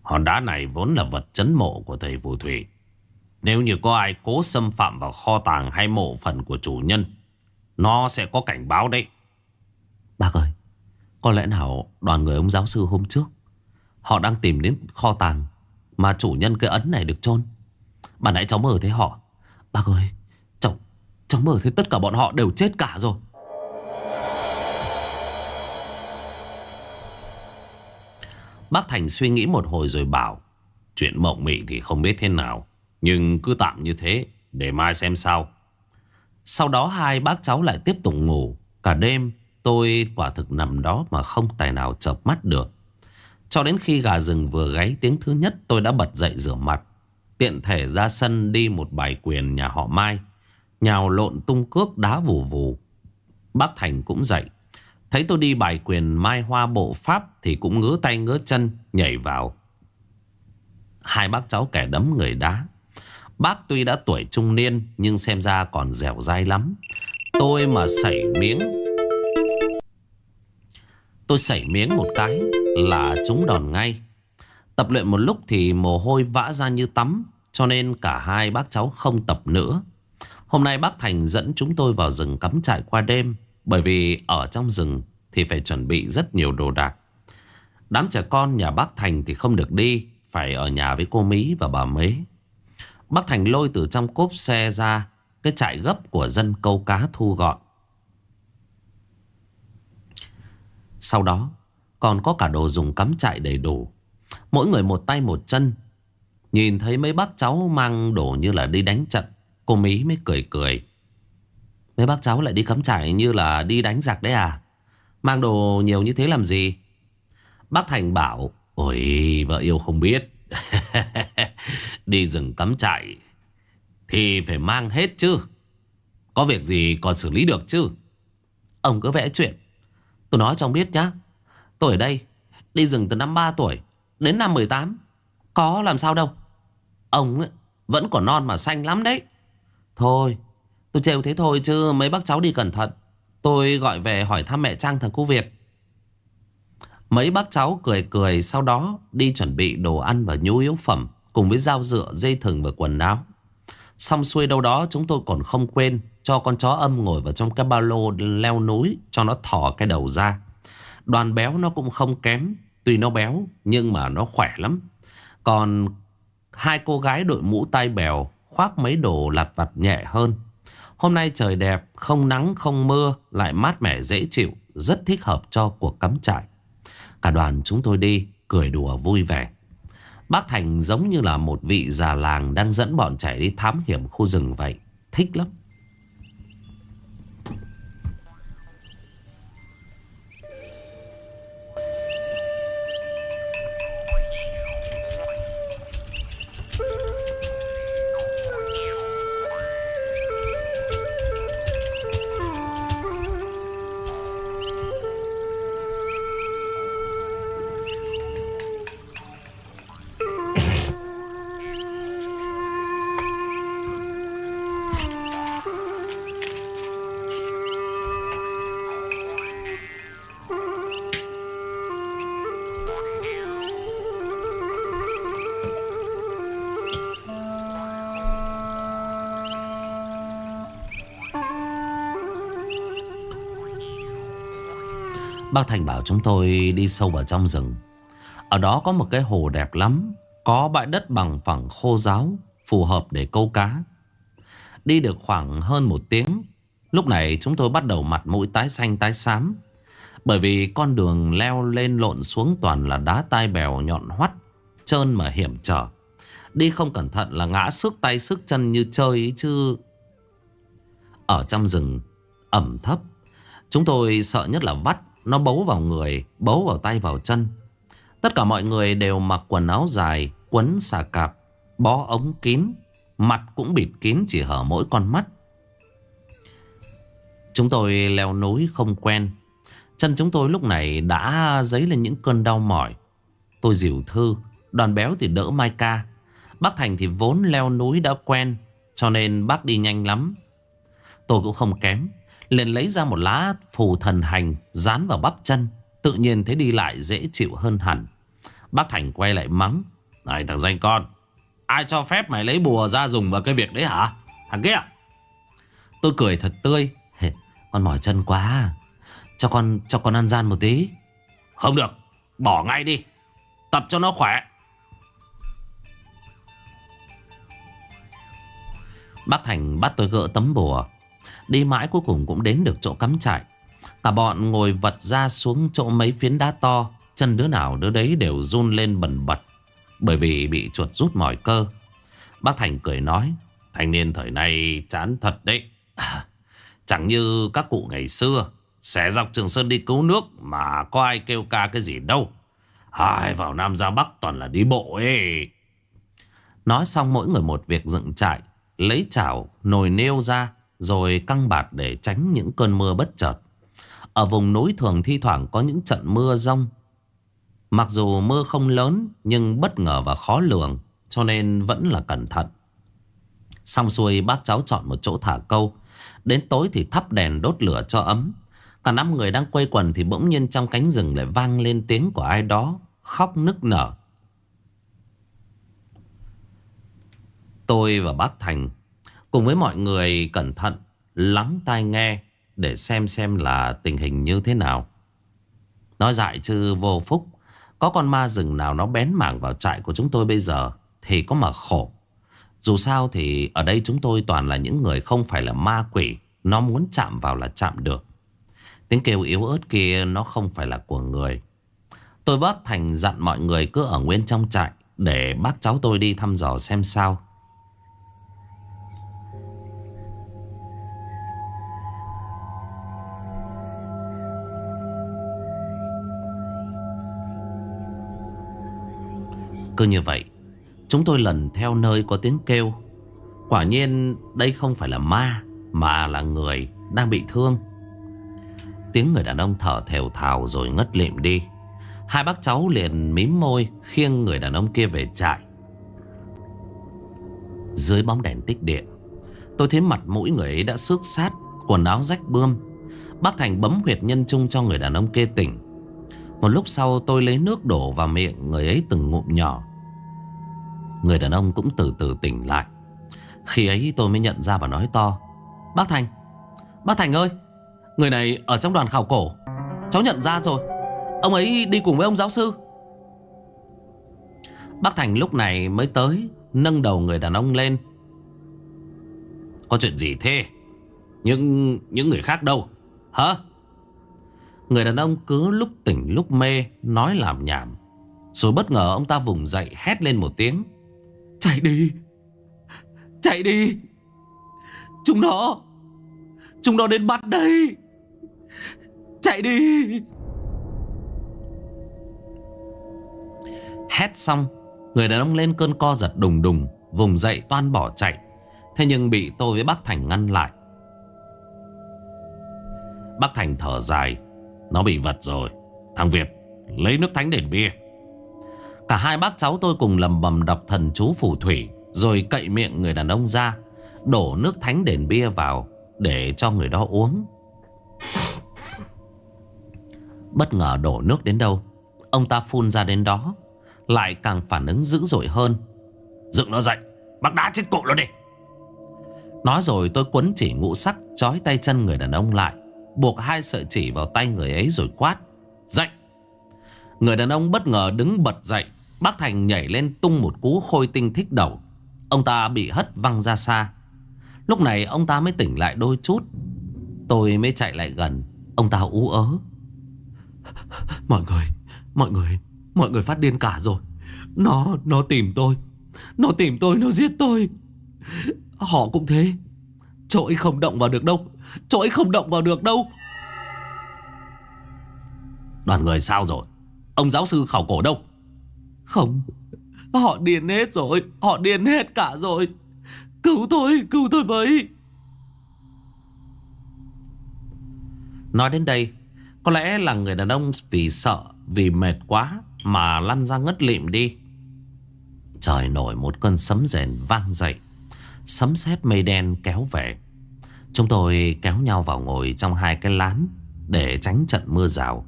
Hòn đá này vốn là vật chấn mộ của thầy phù thủy. Nếu như có ai cố xâm phạm vào kho tàng hay mộ phần của chủ nhân, nó sẽ có cảnh báo đấy. Bác ơi, có lẽ nào đoàn người ông giáo sư hôm trước, họ đang tìm đến kho tàng mà chủ nhân cái ấn này được chôn Bà nãy cháu mơ thấy họ. Bác ơi, cháu, cháu mơ thấy tất cả bọn họ đều chết cả rồi. Bác Thành suy nghĩ một hồi rồi bảo, Chuyện mộng mị thì không biết thế nào, Nhưng cứ tạm như thế, Để mai xem sao Sau đó hai bác cháu lại tiếp tục ngủ Cả đêm, Tôi quả thực nằm đó mà không tài nào chợp mắt được. Cho đến khi gà rừng vừa gáy tiếng thứ nhất, tôi đã bật dậy rửa mặt. Tiện thể ra sân đi một bài quyền nhà họ Mai. Nhào lộn tung cước đá vù vù. Bác Thành cũng dậy. Thấy tôi đi bài quyền Mai Hoa Bộ Pháp thì cũng ngứa tay ngứa chân, nhảy vào. Hai bác cháu kẻ đấm người đá. Bác tuy đã tuổi trung niên, nhưng xem ra còn dẻo dai lắm. Tôi mà sảy miếng Tôi sảy miếng một cái là chúng đòn ngay. Tập luyện một lúc thì mồ hôi vã ra như tắm. Cho nên cả hai bác cháu không tập nữa. Hôm nay bác Thành dẫn chúng tôi vào rừng cắm trại qua đêm. Bởi vì ở trong rừng thì phải chuẩn bị rất nhiều đồ đạc. Đám trẻ con nhà bác Thành thì không được đi. Phải ở nhà với cô Mỹ và bà Mế. Bác Thành lôi từ trong cốp xe ra, cái trại gấp của dân câu cá thu gọn. Sau đó, còn có cả đồ dùng cắm trại đầy đủ. Mỗi người một tay một chân. Nhìn thấy mấy bác cháu mang đồ như là đi đánh trận. Cô Mỹ mới cười cười. Mấy bác cháu lại đi cắm trại như là đi đánh giặc đấy à? Mang đồ nhiều như thế làm gì? Bác Thành bảo Ôi vợ yêu không biết. [LAUGHS] Đi rừng cắm trại Thì phải mang hết chứ. Có việc gì còn xử lý được chứ? Ông cứ vẽ chuyện. Tôi nói cho ông biết nhá. Tôi ở đây Đi rừng từ năm 3 tuổi Đến năm 18 Có làm sao đâu. Ông ấy, vẫn còn non mà xanh lắm đấy. Thôi Tôi trêu thế thôi chứ mấy bác cháu đi cẩn thận. Tôi gọi về hỏi thăm mẹ Trang thằng cô Việt. Mấy bác cháu cười cười Sau đó đi chuẩn bị đồ ăn và nhu yếu phẩm Cùng với dao dựa, dây thừng và quần áo. Xong xuôi đâu đó chúng tôi còn không quên Cho con chó âm ngồi vào trong cái ba lô leo núi Cho nó thỏ cái đầu ra. Đoàn béo nó cũng không kém Tuy nó béo nhưng mà nó khỏe lắm. Còn hai cô gái đội mũ tai bèo Khoác mấy đồ lặt vặt nhẹ hơn. Hôm nay trời đẹp, Không nắng, không mưa, Lại mát mẻ, dễ chịu, Rất thích hợp cho cuộc cắm trại. Cả đoàn chúng tôi đi, Cười đùa vui vẻ. Bác Thành giống như là một vị già làng Đang dẫn bọn trẻ đi thám hiểm khu rừng vậy, Thích lắm. Bác Thành bảo chúng tôi đi sâu vào trong rừng. Ở đó có một cái hồ đẹp lắm, Có bãi đất bằng phẳng khô ráo, Phù hợp để câu cá. Đi được khoảng hơn một tiếng, Lúc này chúng tôi bắt đầu mặt mũi tái xanh tái xám. Bởi vì con đường leo lên lộn xuống toàn là đá tai bèo nhọn hoắt, Trơn mà hiểm trở. Đi không cẩn thận là ngã sức tay sức chân như chơi ấy chứ. Ở trong rừng ẩm thấp, Chúng tôi sợ nhất là vắt nó bấu vào người, Bấu vào tay vào chân. Tất cả mọi người đều mặc quần áo dài, Quấn xà cạp, Bó ống kín, Mặt cũng bịt kín chỉ hở mỗi con mắt. Chúng tôi leo núi không quen. Chân chúng tôi lúc này đã dấy lên những cơn đau mỏi. Tôi dìu thư, Đoàn béo thì đỡ Mai ca. Bác Thành thì vốn leo núi đã quen, Cho nên bác đi nhanh lắm. Tôi cũng không kém liền lấy ra một lá phù thần hành Dán vào bắp chân, Tự nhiên thấy đi lại dễ chịu hơn hẳn. Bác Thành quay lại mắng, Này thằng danh con, Ai cho phép mày lấy bùa ra dùng vào cái việc đấy hả? Thằng kia. Tôi cười thật tươi Con mỏi chân quá, Cho con cho con ăn gian một tí. Không được, Bỏ ngay đi, Tập cho nó khỏe. Bác Thành bắt tôi gỡ tấm bùa Đi mãi cuối cùng cũng đến được chỗ cắm trại. Cả bọn ngồi vật ra xuống chỗ mấy phiến đá to Chân đứa nào đứa đấy đều run lên bần bật Bởi vì bị chuột rút mỏi cơ. Bác Thành cười nói Thanh niên thời nay chán thật đấy. À, [SIGHS] Chẳng như các cụ ngày xưa Xẻ dọc Trường Sơn đi cứu nước Mà có ai kêu ca cái gì đâu. Ai vào Nam ra Bắc toàn là đi bộ ấy. Nói xong mỗi người một việc dựng trại Lấy chảo, nồi nêu ra rồi căng bạt để tránh những cơn mưa bất chợt. Ở vùng núi thường thi thoảng có những trận mưa rông. Mặc dù mưa không lớn, Nhưng bất ngờ và khó lường, Cho nên vẫn là cẩn thận. Xong xuôi, bác cháu chọn một chỗ thả câu. Đến tối thì thắp đèn đốt lửa cho ấm. Cả năm người đang quay quần Thì bỗng nhiên trong cánh rừng lại vang lên tiếng của ai đó, Khóc nức nở. Tôi và bác Thành Cùng với mọi người cẩn thận Lắng tai nghe Để xem xem là tình hình như thế nào. Nói dại chứ vô phúc, Có con ma rừng nào nó bén mảng vào trại của chúng tôi bây giờ Thì có mà khổ. Dù sao thì ở đây chúng tôi toàn là những người không phải là ma quỷ, Nó muốn chạm vào là chạm được. Tiếng kêu yếu ớt kia nó không phải là của người. Tôi bác Thành dặn mọi người cứ ở nguyên trong trại Để bác cháu tôi đi thăm dò xem sao. Cứ như vậy. Chúng tôi lần theo nơi có tiếng kêu. Quả nhiên, đây không phải là ma, Mà là người đang bị thương. Tiếng người đàn ông thở thều thào rồi ngất lịm đi. Hai bác cháu liền mím môi, Khiêng người đàn ông kia về trại. Dưới bóng đèn tích điện, Tôi thấy mặt mũi người ấy đã xước sát, Quần áo rách bươm. Bác Thành bấm huyệt nhân trung cho người đàn ông kia tỉnh. Một lúc sau tôi lấy nước đổ vào miệng người ấy từng ngụm nhỏ. Người đàn ông cũng từ từ tỉnh lại. Khi ấy tôi mới nhận ra và nói to. Bác Thành, bác Thành ơi, người này ở trong đoàn khảo cổ. Cháu nhận ra rồi, ông ấy đi cùng với ông giáo sư. Bác Thành lúc này mới tới, nâng đầu người đàn ông lên. Có chuyện gì thế? Những những người khác đâu? Hả? Người đàn ông cứ lúc tỉnh lúc mê Nói làm nhảm Rồi bất ngờ ông ta vùng dậy hét lên một tiếng Chạy đi. Chạy đi. Chúng nó. Chúng nó đến bắt đây. Chạy đi. Hét xong, Người đàn ông lên cơn co giật đùng đùng, Vùng dậy toan bỏ chạy. Thế nhưng bị tôi với bác Thành ngăn lại. Bác Thành thở dài. Nó bị vật rồi. Thằng Việt, lấy nước thánh đền bia. Cả hai bác cháu tôi cùng lầm bầm đọc thần chú phù thủy, Rồi cậy miệng người đàn ông ra, Đổ nước thánh đền bia vào Để cho người đó uống. Bất ngờ đổ nước đến đâu, Ông ta phun ra đến đó, Lại càng phản ứng dữ dội hơn. Dựng nó dậy, bác đá chết cụ nó đi. Nói rồi tôi quấn chỉ ngũ sắc, Chói tay chân người đàn ông lại, Buộc hai sợi chỉ vào tay người ấy rồi quát, Dậy! Người đàn ông bất ngờ đứng bật dậy Bác Thành nhảy lên tung một cú khôi tinh thích đầu. Ông ta bị hất văng ra xa. Lúc này ông ta mới tỉnh lại đôi chút. Tôi mới chạy lại gần. Ông ta ú ớ. Mọi người Mọi người Mọi người phát điên cả rồi. Nó Nó tìm tôi. Nó tìm tôi Nó giết tôi. Họ cũng thế. Chỗ ấy không động vào được đâu. Chỗ ấy không động vào được đâu. Đoàn người sao rồi? Ông giáo sư khảo cổ đâu không. Họ điên hết rồi. Họ điên hết cả rồi. Cứu tôi Cứu tôi với. Nói đến đây, Có lẽ là người đàn ông vì sợ, Vì mệt quá Mà lăn ra ngất lịm đi. Trời nổi một cơn sấm rền vang dậy. Sấm sét mây đen kéo về. Chúng tôi kéo nhau vào ngồi trong hai cái lán Để tránh trận mưa rào.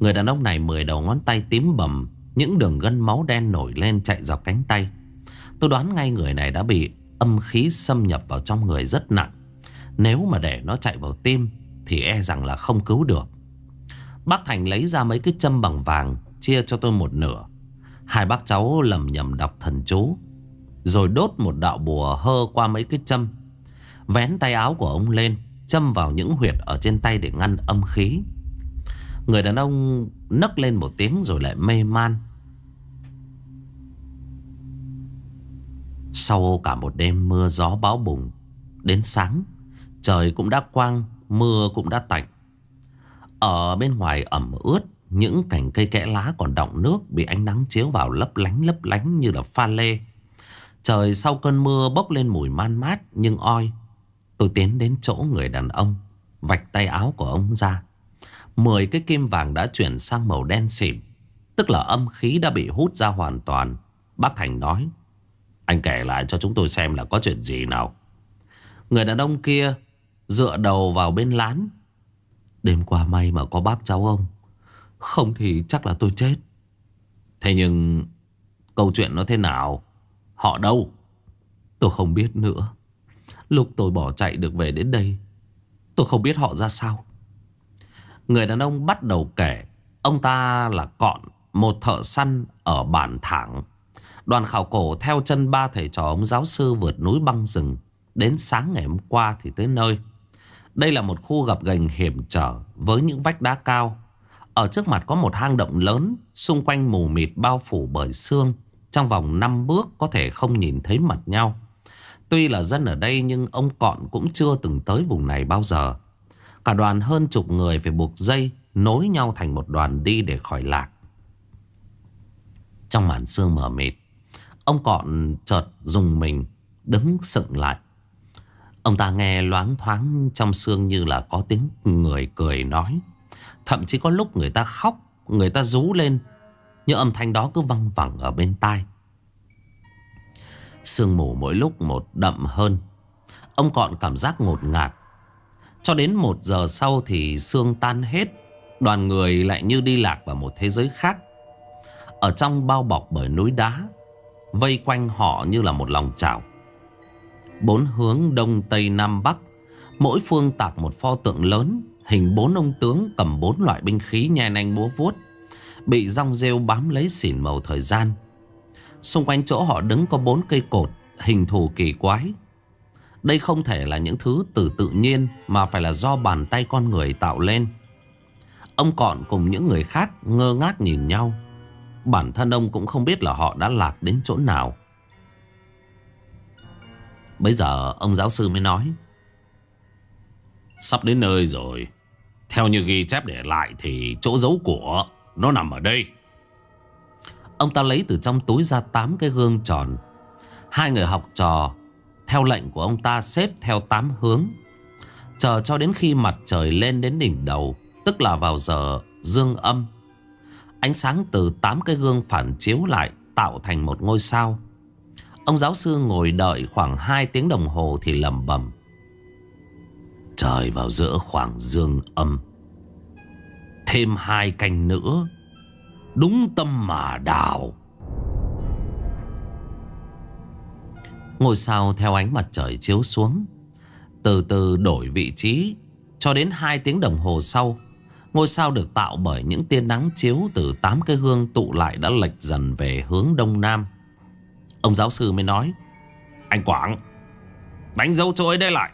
Người đàn ông này mười đầu ngón tay tím bầm những đường gân máu đen nổi lên chạy dọc cánh tay. Tôi đoán ngay người này đã bị âm khí xâm nhập vào trong người rất nặng. Nếu mà để nó chạy vào tim, Thì e rằng là không cứu được. Bác Thành lấy ra mấy cái châm bằng vàng, Chia cho tôi một nửa. Hai bác cháu lầm nhầm đọc thần chú, Rồi đốt một đạo bùa hơ qua mấy cái châm. Vén tay áo của ông lên, Châm vào những huyệt ở trên tay để ngăn âm khí. Người đàn ông nấc lên một tiếng rồi lại mê man. Sau cả một đêm mưa gió bão bùng, Đến sáng, Trời cũng đã quang, Mưa cũng đã tạnh. Ở bên ngoài ẩm ướt, Những cành cây kẽ lá còn đọng nước Bị ánh nắng chiếu vào lấp lánh lấp lánh như là pha lê. Trời sau cơn mưa bốc lên mùi man mát nhưng oi. Tôi tiến đến chỗ người đàn ông, Vạch tay áo của ông ra. Mười cái kim vàng đã chuyển sang màu đen xỉm. Tức là âm khí đã bị hút ra hoàn toàn. Bác Thành nói, Anh kể lại cho chúng tôi xem là có chuyện gì nào. Người đàn ông kia Dựa đầu vào bên lán. Đêm qua may mà có bác cháu ông, Không thì chắc là tôi chết. Thế nhưng Câu chuyện nó thế nào? Họ đâu? Tôi không biết nữa. Lúc tôi bỏ chạy được về đến đây, Tôi không biết họ ra sao. Người đàn ông bắt đầu kể, Ông ta là Cọn, Một thợ săn ở bản thẳng Đoàn khảo cổ theo chân ba thầy trò ông giáo sư vượt núi băng rừng. Đến sáng ngày hôm qua thì tới nơi. Đây là một khu gặp gành hiểm trở Với những vách đá cao. Ở trước mặt có một hang động lớn, Xung quanh mù mịt bao phủ bởi xương. Trong vòng 5 bước có thể không nhìn thấy mặt nhau. Tuy là dân ở đây nhưng ông Cọn cũng chưa từng tới vùng này bao giờ. Cả đoàn hơn chục người phải buộc dây Nối nhau thành một đoàn đi để khỏi lạc. Trong màn sương mờ mịt, Ông Cọn chợt dùng mình Đứng sững lại. Ông ta nghe loáng thoáng trong sương như là có tiếng người cười nói. Thậm chí có lúc người ta khóc, Người ta rú lên, Nhưng âm thanh đó cứ văng vẳng ở bên tai. Sương mù mỗi lúc một đậm hơn. Ông Cọn cảm giác ngột ngạt cho đến một giờ sau thì sương tan hết, Đoàn người lại như đi lạc vào một thế giới khác. Ở trong bao bọc bởi núi đá, Vây quanh họ như là một lòng chảo. Bốn hướng đông tây nam bắc, Mỗi phương tạc một pho tượng lớn, Hình bốn ông tướng cầm bốn loại binh khí nhai nanh búa vuốt, Bị rong rêu bám lấy xỉn màu thời gian. Xung quanh chỗ họ đứng có bốn cây cột, Hình thù kỳ quái. Đây không thể là những thứ từ tự nhiên Mà phải là do bàn tay con người tạo lên. Ông Cọn cùng những người khác ngơ ngác nhìn nhau. Bản thân ông cũng không biết là họ đã lạc đến chỗ nào. Bây giờ ông giáo sư mới nói Sắp đến nơi rồi. Theo như ghi chép để lại Thì chỗ giấu của Nó nằm ở đây. Ông ta lấy từ trong túi ra 8 cái gương tròn. Hai người học trò theo lệnh của ông ta xếp theo 8 hướng. Chờ cho đến khi mặt trời lên đến đỉnh đầu, Tức là vào giờ dương âm, Ánh sáng từ 8 cái gương phản chiếu lại Tạo thành một ngôi sao. Ông giáo sư ngồi đợi khoảng 2 tiếng đồng hồ thì lầm bầm Trời vào giữa khoảng dương âm, Thêm hai canh nữa, Đúng tâm mà đào. Ngôi sao theo ánh mặt trời chiếu xuống. Từ từ đổi vị trí, Cho đến 2 tiếng đồng hồ sau, Ngôi sao được tạo bởi những tia nắng chiếu Từ 8 cái hương tụ lại đã lệch dần về hướng đông nam. Ông giáo sư mới nói, Anh Quảng, Đánh dấu chỗ ấy đây lại.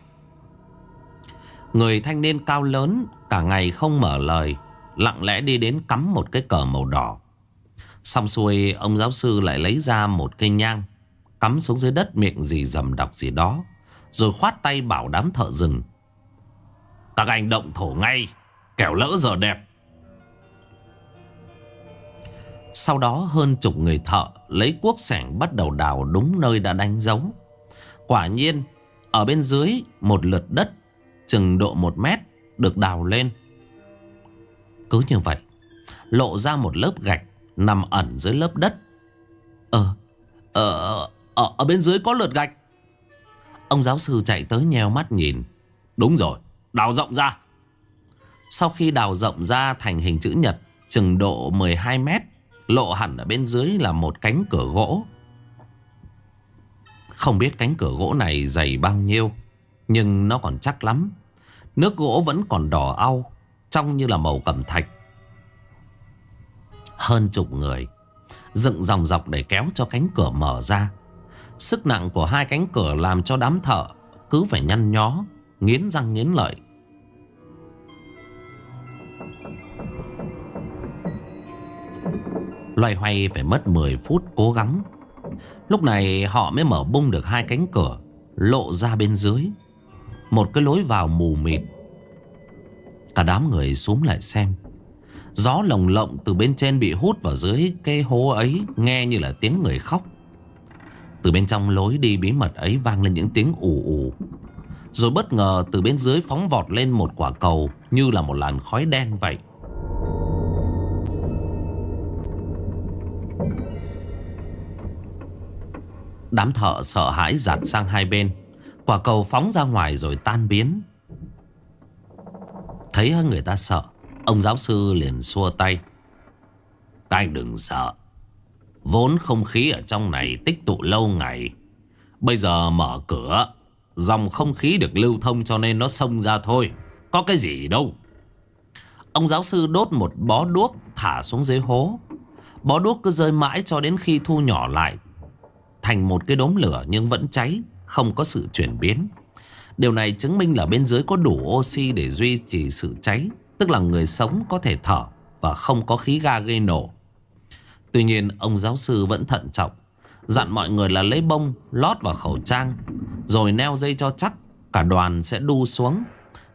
Người thanh niên cao lớn Cả ngày không mở lời, Lặng lẽ đi đến cắm một cái cờ màu đỏ. Xong xuôi, ông giáo sư lại lấy ra một cây nhang Cắm xuống dưới đất miệng gì dầm đọc gì đó Rồi khoát tay bảo đám thợ rừng Các anh động thổ ngay Kẻo lỡ giờ đẹp Sau đó hơn chục người thợ lấy cuốc sẻng bắt đầu đào đúng nơi đã đánh dấu. Quả nhiên, ở bên dưới một lượt đất chừng độ một mét được đào lên. Cứ như vậy, lộ ra một lớp gạch nằm ẩn dưới lớp đất. Ờ, ờ, ờ ở, ở bên dưới có lượt gạch. Ông giáo sư chạy tới nheo mắt nhìn. Đúng rồi, đào rộng ra. Sau khi đào rộng ra thành hình chữ nhật chừng độ 12 mét Lộ hẳn ở bên dưới là một cánh cửa gỗ Không biết cánh cửa gỗ này dày bao nhiêu Nhưng nó còn chắc lắm Nước gỗ vẫn còn đỏ au trong như là màu cẩm thạch Hơn chục người Dựng dòng dọc để kéo cho cánh cửa mở ra Sức nặng của hai cánh cửa làm cho đám thợ Cứ phải nhăn nhó, Nghiến răng nghiến lợi. Loay hoay phải mất 10 phút cố gắng. Lúc này họ mới mở bung được hai cánh cửa, Lộ ra bên dưới. Một cái lối vào mù mịt. Cả đám người xuống lại xem. Gió lồng lộng từ bên trên bị hút vào dưới cái hố ấy, Nghe như là tiếng người khóc. Từ bên trong lối đi bí mật ấy vang lên những tiếng ù ù. Rồi bất ngờ từ bên dưới phóng vọt lên một quả cầu Như là một làn khói đen vậy. Đám thợ sợ hãi giặt sang hai bên. Quả cầu phóng ra ngoài rồi tan biến. Thấy người ta sợ, Ông giáo sư liền xua tay. Các anh đừng sợ. Vốn không khí ở trong này tích tụ lâu ngày. Bây giờ mở cửa, Dòng không khí được lưu thông cho nên nó xông ra thôi. Có cái gì đâu. Ông giáo sư đốt một bó đuốc thả xuống dưới hố. Bó đuốc cứ rơi mãi cho đến khi thu nhỏ lại, Thành một cái đốm lửa nhưng vẫn cháy, Không có sự chuyển biến. Điều này chứng minh là bên dưới có đủ oxy để duy trì sự cháy, Tức là người sống có thể thở Và không có khí ga gây nổ. Tuy nhiên, ông giáo sư vẫn thận trọng. Dặn mọi người là lấy bông, Lót vào khẩu trang, Rồi neo dây cho chắc, Cả đoàn sẽ đu xuống,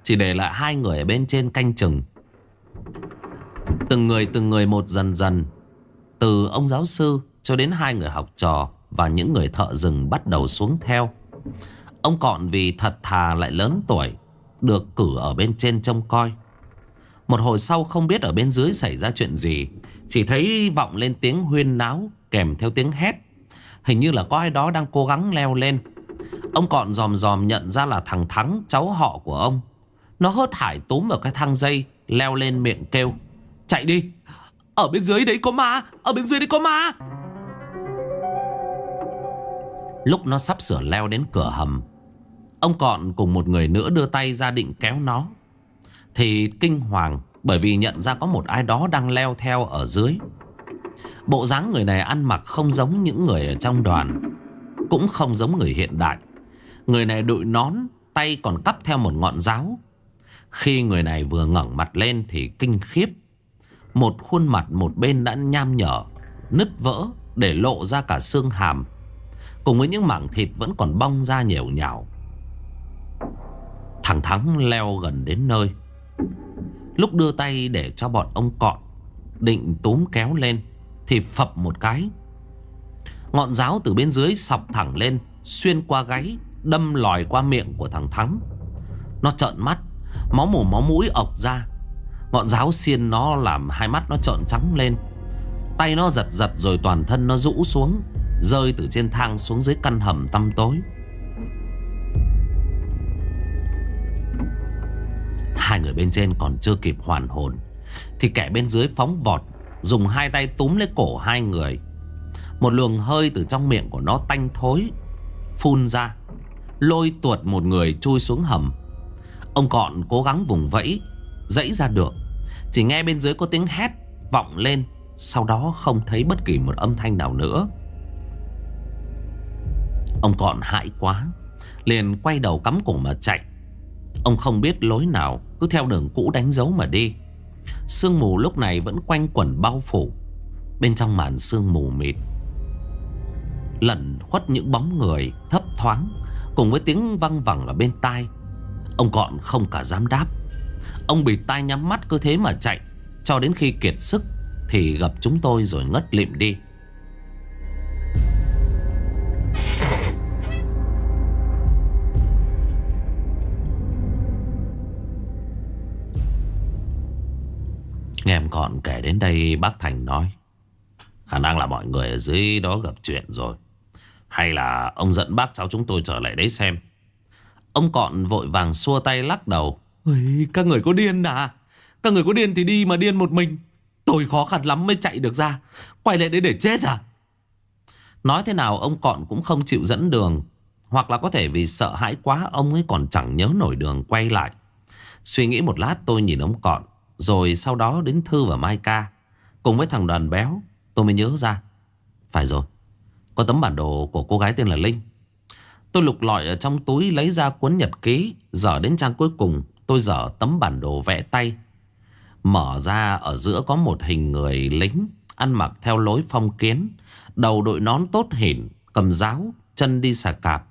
Chỉ để lại hai người ở bên trên canh chừng. Từng người từng người một dần dần, Từ ông giáo sư cho đến hai người học trò Và những người thợ rừng bắt đầu xuống theo. Ông Cọn vì thật thà lại lớn tuổi, Được cử ở bên trên trông coi. Một hồi sau không biết ở bên dưới xảy ra chuyện gì chỉ thấy vọng lên tiếng huyên náo Kèm theo tiếng hét. Hình như là có ai đó đang cố gắng leo lên. Ông Cọn dòm dòm nhận ra là thằng Thắng, Cháu họ của ông. Nó hớt hải túm vào cái thang dây, Leo lên miệng kêu, Chạy đi! Ở bên dưới đấy có ma! Ở bên dưới đấy có ma! Lúc nó sắp sửa leo đến cửa hầm, Ông Cọn cùng một người nữa đưa tay ra định kéo nó. Thì kinh hoàng bởi vì nhận ra có một ai đó đang leo theo ở dưới. Bộ dáng người này ăn mặc không giống những người ở trong đoàn, Cũng không giống người hiện đại. Người này đội nón, Tay còn cắp theo một ngọn giáo. Khi người này vừa ngẩng mặt lên Thì kinh khiếp. Một khuôn mặt một bên đã nham nhở, Nứt vỡ để lộ ra cả xương hàm. Cùng với những mảng thịt vẫn còn bong ra nhiều nhào. Thằng Thắng leo gần đến nơi. Lúc đưa tay để cho bọn ông cọn Định túm kéo lên Thì phập một cái. Ngọn giáo từ bên dưới sọc thẳng lên, Xuyên qua gáy, Đâm lòi qua miệng của thằng Thắng Nó trợn mắt, Máu mồm máu mũi ọc ra. Ngọn giáo xiên nó làm hai mắt nó trợn trắng lên. Tay nó giật giật rồi toàn thân nó rũ xuống, Rơi từ trên thang xuống dưới căn hầm tăm tối. Hai người bên trên còn chưa kịp hoàn hồn, Thì kẻ bên dưới phóng vọt, Dùng hai tay túm lấy cổ hai người. Một luồng hơi từ trong miệng của nó tanh thối, Phun ra, Lôi tuột một người chui xuống hầm. Ông Cọn cố gắng vùng vẫy dẫy ra được, Chỉ nghe bên dưới có tiếng hét Vọng lên, Sau đó không thấy bất kỳ một âm thanh nào nữa. Ông Cọn hại quá, Liền quay đầu cắm cổ mà chạy. Ông không biết lối nào cứ theo đường cũ đánh dấu mà đi. Sương mù lúc này vẫn quanh quẩn bao phủ. Bên trong màn sương mù mịt. Lẩn khuất những bóng người thấp thoáng, Cùng với tiếng văng vẳng ở bên tai. Ông gọn không cả dám đáp. Ông bịt tai nhắm mắt cứ thế mà chạy. Cho đến khi kiệt sức Thì gặp chúng tôi rồi ngất lịm đi. Nghe em còn kể đến đây bác Thành nói Khả năng là mọi người ở dưới đó gặp chuyện rồi. Hay là ông dẫn bác cháu chúng tôi trở lại đấy xem. Ông Cọn vội vàng xua tay lắc đầu Ôi, Các người có điên à? Các người có điên thì đi mà điên một mình. Tôi khó khăn lắm mới chạy được ra. Quay lại đấy để chết à? Nói thế nào ông Cọn cũng không chịu dẫn đường Hoặc là có thể vì sợ hãi quá Ông ấy còn chẳng nhớ nổi đường quay lại. Suy nghĩ một lát tôi nhìn ông Cọn rồi sau đó đến Thư và Mai Ca, Cùng với thằng đoàn béo, Tôi mới nhớ ra. Phải rồi, Có tấm bản đồ của cô gái tên là Linh. Tôi lục lọi ở trong túi lấy ra cuốn nhật ký, Dở đến trang cuối cùng, Tôi dở tấm bản đồ vẽ tay. Mở ra, ở giữa có một hình người lính, Ăn mặc theo lối phong kiến, Đầu đội nón tốt hỉn, Cầm giáo, Chân đi xà cạp.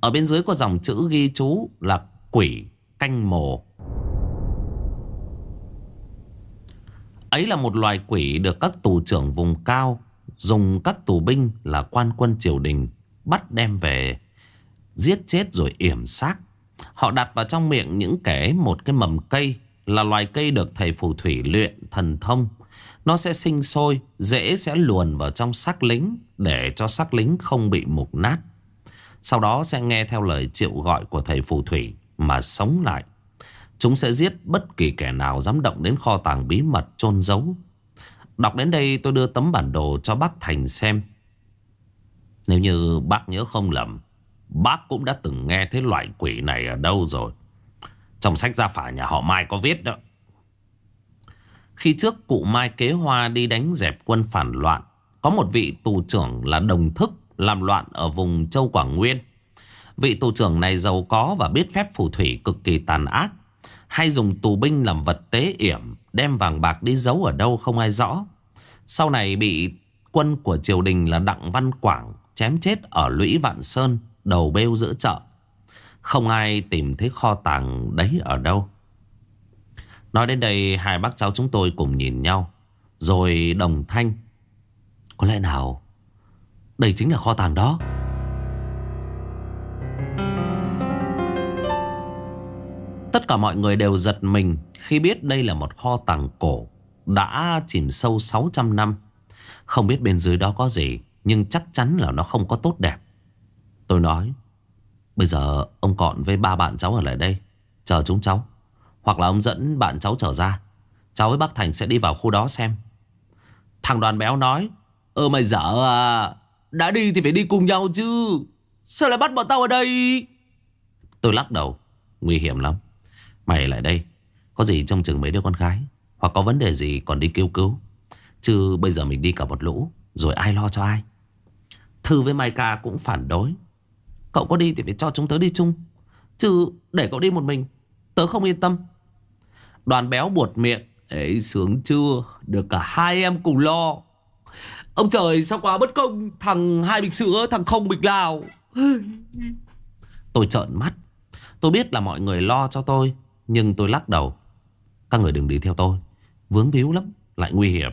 Ở bên dưới có dòng chữ ghi chú là quỷ, canh mồ. Ấy là một loài quỷ được các tù trưởng vùng cao Dùng các tù binh là quan quân triều đình Bắt đem về, Giết chết rồi yểm xác Họ đặt vào trong miệng những kẻ một cái mầm cây Là loài cây được thầy phù thủy luyện thần thông. Nó sẽ sinh sôi, Dễ sẽ luồn vào trong xác lính Để cho xác lính không bị mục nát. Sau đó sẽ nghe theo lời triệu gọi của thầy phù thủy Mà sống lại. Chúng sẽ giết bất kỳ kẻ nào dám động đến kho tàng bí mật chôn giấu. Đọc đến đây tôi đưa tấm bản đồ cho bác Thành xem. Nếu như bác nhớ không lầm, bác cũng đã từng nghe thấy loại quỷ này ở đâu rồi. Trong sách gia phả nhà họ Mai có viết đó. Khi trước cụ Mai kế hoa đi đánh dẹp quân phản loạn, có một vị tù trưởng là đồng thức làm loạn ở vùng Châu Quảng Nguyên. Vị tù trưởng này giàu có và biết phép phù thủy cực kỳ tàn ác. Hay dùng tù binh làm vật tế yểm, Đem vàng bạc đi giấu ở đâu không ai rõ. Sau này bị quân của triều đình là Đặng Văn Quảng Chém chết ở lũy Vạn Sơn, Đầu bêu giữa chợ. Không ai tìm thấy kho tàng đấy ở đâu. Nói đến đây, hai bác cháu chúng tôi cùng nhìn nhau. Rồi đồng thanh. Có lẽ nào, Đây chính là kho tàng đó. Tất cả mọi người đều giật mình khi biết đây là một kho tàng cổ đã chìm sâu 600 năm. Không biết bên dưới đó có gì, nhưng chắc chắn là nó không có tốt đẹp. Tôi nói, bây giờ ông Cọn với ba bạn cháu ở lại đây, chờ chúng cháu. Hoặc là ông dẫn bạn cháu trở ra, cháu với bác Thành sẽ đi vào khu đó xem. Thằng đoàn béo nói, ơ mày dở à, đã đi thì phải đi cùng nhau chứ. Sao lại bắt bọn tao ở đây? Tôi lắc đầu, nguy hiểm lắm. Mày lại đây. Có gì trong chừng mấy đứa con gái? Hoặc có vấn đề gì còn đi kêu cứu? Chứ bây giờ mình đi cả một lũ Rồi ai lo cho ai? Thư với Mai Ca cũng phản đối. Cậu có đi thì phải cho chúng tớ đi chung. Chứ để cậu đi một mình Tớ không yên tâm. Đoàn béo buột miệng. Ấy sướng chưa? Được cả hai em cùng lo. Ông trời sao quá bất công? Thằng hai bịch sữa Thằng không bịch lào. [LAUGHS] Tôi trợn mắt. Tôi biết là mọi người lo cho tôi nhưng tôi lắc đầu. Các người đừng đi theo tôi. Vướng víu lắm, Lại nguy hiểm.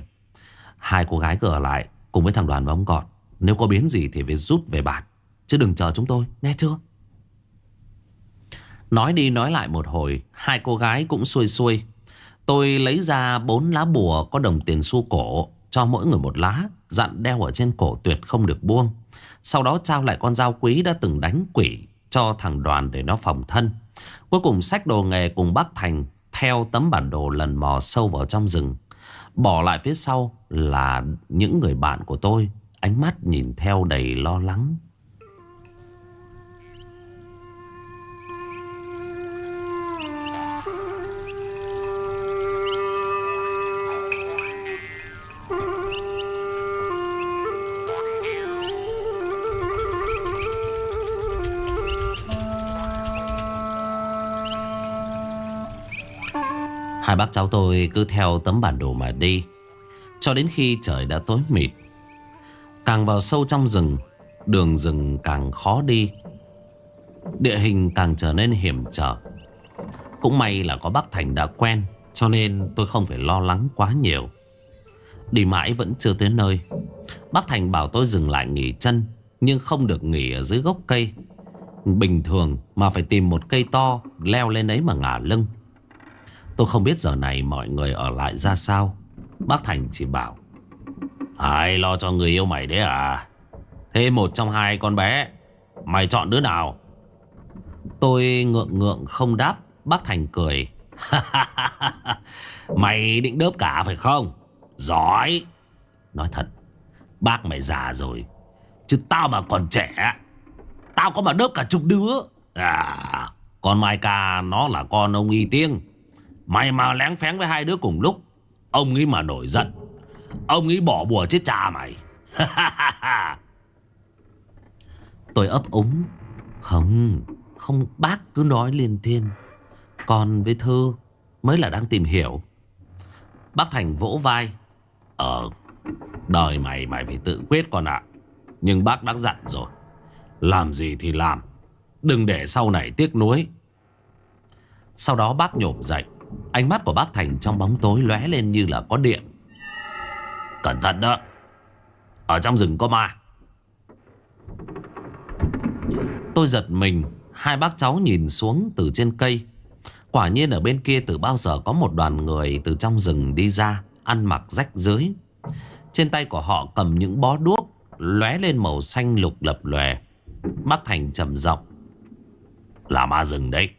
Hai cô gái cửa lại, Cùng với thằng đoàn và ông gọt Nếu có biến gì thì phải rút về bản Chứ đừng chờ chúng tôi, Nghe chưa? Nói đi nói lại một hồi, Hai cô gái cũng xuôi xuôi. Tôi lấy ra bốn lá bùa có đồng tiền xu cổ, Cho mỗi người một lá, Dặn đeo ở trên cổ tuyệt không được buông. Sau đó trao lại con dao quý đã từng đánh quỷ Cho thằng đoàn để nó phòng thân. Cuối cùng sách đồ nghề cùng bác Thành theo tấm bản đồ lần mò sâu vào trong rừng. Bỏ lại phía sau là những người bạn của tôi, ánh mắt nhìn theo đầy lo lắng. Hai bác cháu tôi cứ theo tấm bản đồ mà đi, Cho đến khi trời đã tối mịt. Càng vào sâu trong rừng, Đường rừng càng khó đi. Địa hình càng trở nên hiểm trở. Cũng may là có bác Thành đã quen, Cho nên tôi không phải lo lắng quá nhiều. Đi mãi vẫn chưa tới nơi. Bác Thành bảo tôi dừng lại nghỉ chân, Nhưng không được nghỉ ở dưới gốc cây. Bình thường mà phải tìm một cây to Leo lên đấy mà ngả lưng. Tôi không biết giờ này mọi người ở lại ra sao. Bác Thành chỉ bảo, Ai lo cho người yêu mày đấy à? Thế một trong hai con bé, Mày chọn đứa nào? Tôi ngượng ngượng không đáp. Bác Thành cười. Mày định đớp cả phải không? Giỏi. Nói thật, Bác mày già rồi, Chứ tao mà còn trẻ, Tao có mà đớp cả chục đứa. À Con Mai Ca nó là con ông Y Tiên. Mày mà lén phén với hai đứa cùng lúc, Ông ấy mà nổi giận. Ông ấy bỏ bùa chết cha mày. [LAUGHS] Tôi ấp úng. Không Không, bác cứ nói liên thiên. Còn với Thư Mới là đang tìm hiểu. Bác Thành vỗ vai. Ờ Đời mày mày phải tự quyết con ạ. Nhưng bác đã dặn rồi. Làm gì thì làm. Đừng để sau này tiếc nuối. Sau đó bác nhổm dậy. Ánh mắt của bác Thành trong bóng tối lóe lên như là có điện. Cẩn thận đó. Ở trong rừng có ma. Tôi giật mình. Hai bác cháu nhìn xuống từ trên cây. Quả nhiên ở bên kia từ bao giờ có một đoàn người từ trong rừng đi ra, Ăn mặc rách dưới Trên tay của họ cầm những bó đuốc, lóe lên màu xanh lục lập lòe. Bác Thành trầm giọng. Là ma rừng đấy.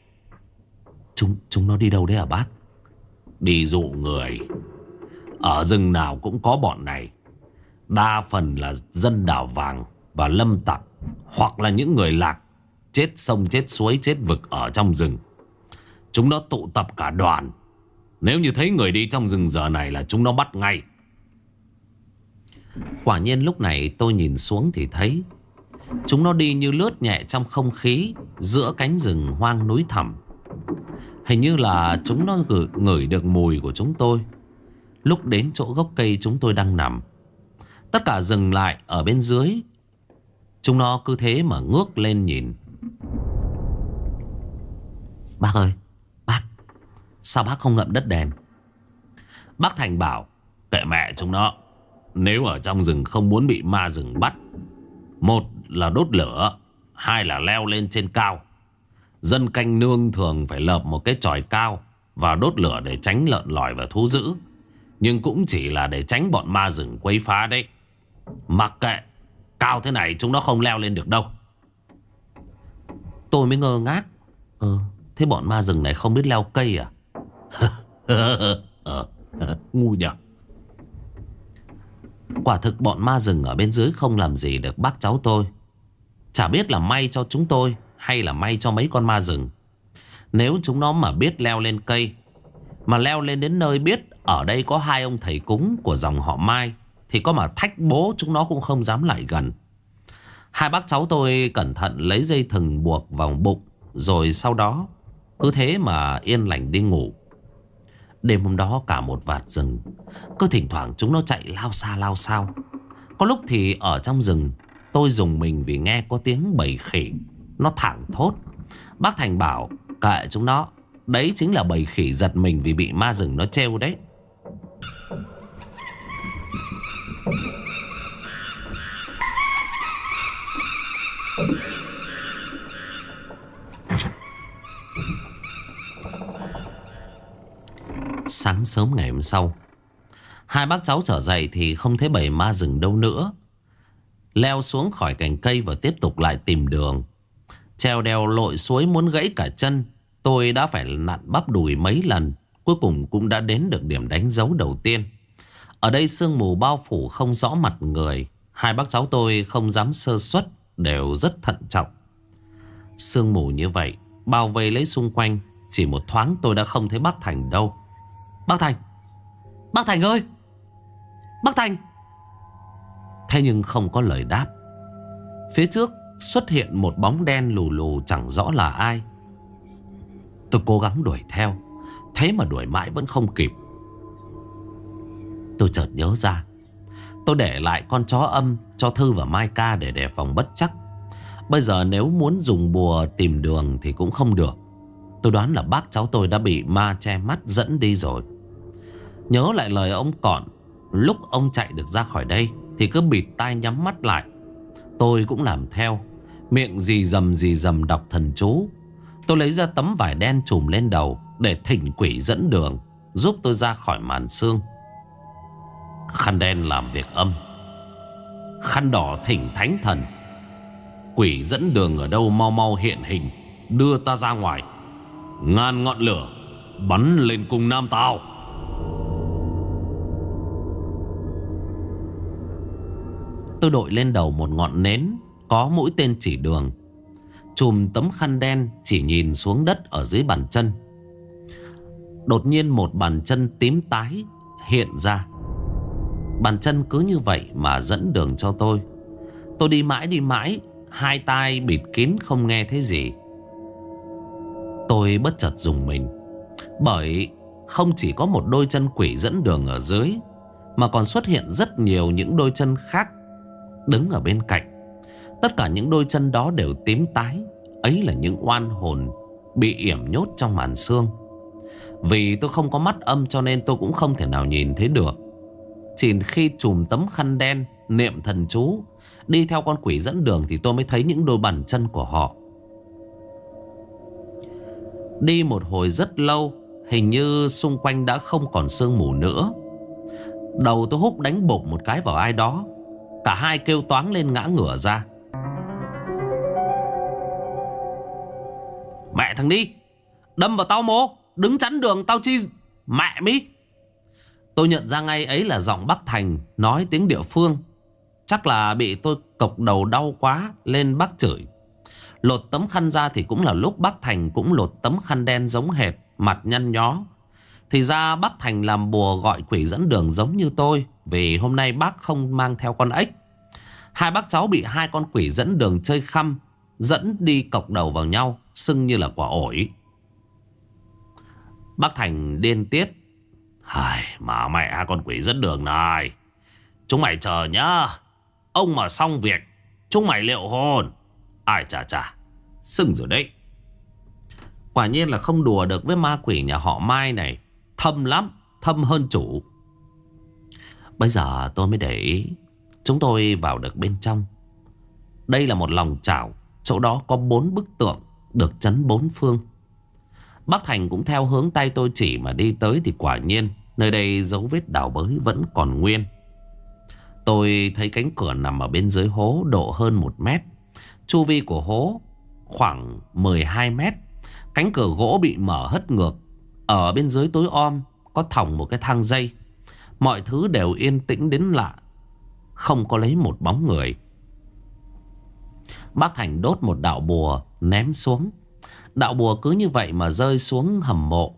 Chúng chúng nó đi đâu đấy à bác? Đi dụ người. Ở rừng nào cũng có bọn này. Đa phần là dân đảo vàng Và lâm tặc Hoặc là những người lạc Chết sông chết suối chết vực ở trong rừng. Chúng nó tụ tập cả đoàn. Nếu như thấy người đi trong rừng giờ này là chúng nó bắt ngay. Quả nhiên lúc này tôi nhìn xuống thì thấy Chúng nó đi như lướt nhẹ trong không khí Giữa cánh rừng hoang núi thẳm Hình như là chúng nó ngửi, ngửi được mùi của chúng tôi. Lúc đến chỗ gốc cây chúng tôi đang nằm. Tất cả dừng lại ở bên dưới. Chúng nó cứ thế mà ngước lên nhìn. Bác ơi Bác Sao bác không ngậm đất đèn? Bác Thành bảo Kệ mẹ chúng nó. Nếu ở trong rừng không muốn bị ma rừng bắt Một là đốt lửa Hai là leo lên trên cao. Dân canh nương thường phải lợp một cái tròi cao Và đốt lửa để tránh lợn lòi và thú dữ. Nhưng cũng chỉ là để tránh bọn ma rừng quấy phá đấy. Mặc kệ, Cao thế này chúng nó không leo lên được đâu. Tôi mới ngơ ngác. Ờ Thế bọn ma rừng này không biết leo cây à? [LAUGHS] Ngu nhỉ Quả thực bọn ma rừng ở bên dưới không làm gì được bác cháu tôi. Chả biết là may cho chúng tôi. Hay là may cho mấy con ma rừng. Nếu chúng nó mà biết leo lên cây, Mà leo lên đến nơi biết Ở đây có hai ông thầy cúng của dòng họ Mai, Thì có mà thách bố chúng nó cũng không dám lại gần. Hai bác cháu tôi cẩn thận lấy dây thừng buộc vào bụng, Rồi sau đó cứ thế mà yên lành đi ngủ. Đêm hôm đó cả một vạt rừng, Cứ thỉnh thoảng chúng nó chạy lao xa lao sao. Có lúc thì ở trong rừng, Tôi dùng mình vì nghe có tiếng bầy khỉ. Nó thẳng thốt. Bác Thành bảo, kệ chúng nó, Đấy chính là bầy khỉ giật mình vì bị ma rừng nó treo đấy. Sáng sớm ngày hôm sau, Hai bác cháu trở dậy thì không thấy bầy ma rừng đâu nữa. Leo xuống khỏi cành cây và tiếp tục lại tìm đường. Treo đèo lội suối muốn gãy cả chân, Tôi đã phải nặn bắp đùi mấy lần, Cuối cùng cũng đã đến được điểm đánh dấu đầu tiên. Ở đây sương mù bao phủ không rõ mặt người, Hai bác cháu tôi không dám sơ suất, Đều rất thận trọng. Sương mù như vậy, Bao vây lấy xung quanh, Chỉ một thoáng tôi đã không thấy bác Thành đâu. Bác Thành! Bác Thành ơi! Bác Thành! Thế nhưng không có lời đáp. Phía trước xuất hiện một bóng đen lù lù chẳng rõ là ai. Tôi cố gắng đuổi theo, Thế mà đuổi mãi vẫn không kịp. Tôi chợt nhớ ra, Tôi để lại con chó âm cho Thư và Mai Ca để đề phòng bất chắc. Bây giờ nếu muốn dùng bùa tìm đường thì cũng không được. Tôi đoán là bác cháu tôi đã bị ma che mắt dẫn đi rồi. Nhớ lại lời ông Cọn, Lúc ông chạy được ra khỏi đây Thì cứ bịt tai nhắm mắt lại. Tôi cũng làm theo. Miệng gì dầm gì dầm đọc thần chú. Tôi lấy ra tấm vải đen trùm lên đầu Để thỉnh quỷ dẫn đường, Giúp tôi ra khỏi màn xương. Khăn đen làm việc âm. Khăn đỏ thỉnh thánh thần. Quỷ dẫn đường ở đâu mau mau hiện hình, Đưa ta ra ngoài. Ngàn ngọn lửa Bắn lên cung Nam tao. Tôi đội lên đầu một ngọn nến có mũi tên chỉ đường. Chùm tấm khăn đen chỉ nhìn xuống đất ở dưới bàn chân. Đột nhiên một bàn chân tím tái hiện ra. Bàn chân cứ như vậy mà dẫn đường cho tôi. Tôi đi mãi đi mãi, Hai tai bịt kín không nghe thấy gì. Tôi bất chợt dùng mình, Bởi không chỉ có một đôi chân quỷ dẫn đường ở dưới, Mà còn xuất hiện rất nhiều những đôi chân khác Đứng ở bên cạnh. Tất cả những đôi chân đó đều tím tái. Ấy là những oan hồn Bị yểm nhốt trong màn xương. Vì tôi không có mắt âm cho nên tôi cũng không thể nào nhìn thấy được. Chỉ khi chùm tấm khăn đen, Niệm thần chú, Đi theo con quỷ dẫn đường Thì tôi mới thấy những đôi bàn chân của họ. Đi một hồi rất lâu, Hình như xung quanh đã không còn sương mù nữa. Đầu tôi húc đánh bột một cái vào ai đó. Cả hai kêu toáng lên ngã ngửa ra. Mẹ thằng đi Đâm vào tao mô, Đứng chắn đường tao chi Mẹ mi. Tôi nhận ra ngay ấy là giọng Bắc Thành Nói tiếng địa phương. Chắc là bị tôi cộc đầu đau quá, Lên bác chửi. Lột tấm khăn ra thì cũng là lúc Bắc Thành Cũng lột tấm khăn đen giống hệt, Mặt nhăn nhó. Thì ra Bắc Thành làm bùa gọi quỷ dẫn đường giống như tôi, Vì hôm nay bác không mang theo con ếch. Hai bác cháu bị hai con quỷ dẫn đường chơi khăm, Dẫn đi cọc đầu vào nhau. Sưng như là quả ổi. Bác Thành điên tiết. Hài, Mà mẹ hai con quỷ dẫn đường này. Chúng mày chờ nhá. Ông mà xong việc Chúng mày liệu hồn. Ai chà chà Sưng rồi đấy. Quả nhiên là không đùa được với ma quỷ nhà họ Mai này. Thâm lắm Thâm hơn chủ. Bây giờ tôi mới để ý Chúng tôi vào được bên trong. Đây là một lòng chảo Chỗ đó có bốn bức tượng. Được chấn bốn phương. Bác Thành cũng theo hướng tay tôi chỉ mà đi tới Thì quả nhiên, Nơi đây dấu vết đào bới vẫn còn nguyên. Tôi thấy cánh cửa nằm ở bên dưới hố độ hơn một mét. Chu vi của hố khoảng 12 mét. Cánh cửa gỗ bị mở hất ngược. Ở bên dưới tối om Có thòng một cái thang dây. Mọi thứ đều yên tĩnh đến lạ. Không có lấy một bóng người. Bác Thành đốt một đạo bùa. Ném xuống. Đạo bùa cứ như vậy mà rơi xuống hầm mộ.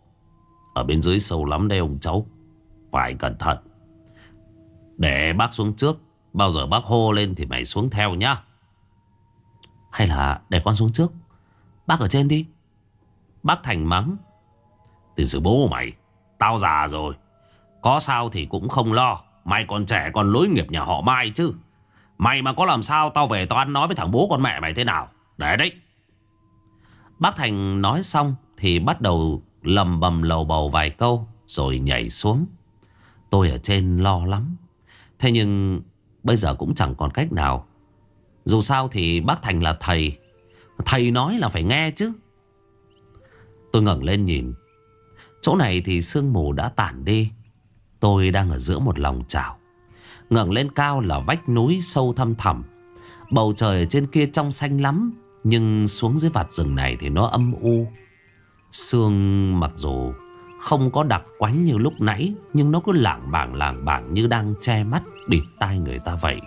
Ở bên dưới sâu lắm đây ông cháu. Phải cẩn thận. Để bác xuống trước. Bao giờ bác hô lên thì mày xuống theo nhá. Hay là để con xuống trước. Bác ở trên đi. Bác Thành mắng. Từ sự bố mày, Tao già rồi. Có sao thì cũng không lo. Mày còn trẻ, còn lối nghiệp nhà họ Mai chứ. Mày mà có làm sao, tao về tao ăn nói với thằng bố con mẹ mày thế nào. Để đấy. Bác Thành nói xong Thì bắt đầu lầm bầm lầu bầu vài câu Rồi nhảy xuống. Tôi ở trên lo lắm. Thế nhưng bây giờ cũng chẳng còn cách nào. Dù sao thì bác Thành là thầy. Thầy nói là phải nghe chứ. Tôi ngẩng lên nhìn. Chỗ này thì sương mù đã tản đi. Tôi đang ở giữa một lòng trào. ngẩng lên cao là vách núi sâu thăm thẳm. Bầu trời trên kia trong xanh lắm. Nhưng xuống dưới vạt rừng này thì nó âm u. Sương mặc dù không có đặc quánh như lúc nãy, Nhưng nó cứ lảng bảng lảng bảng như đang che mắt bịt tai người ta vậy.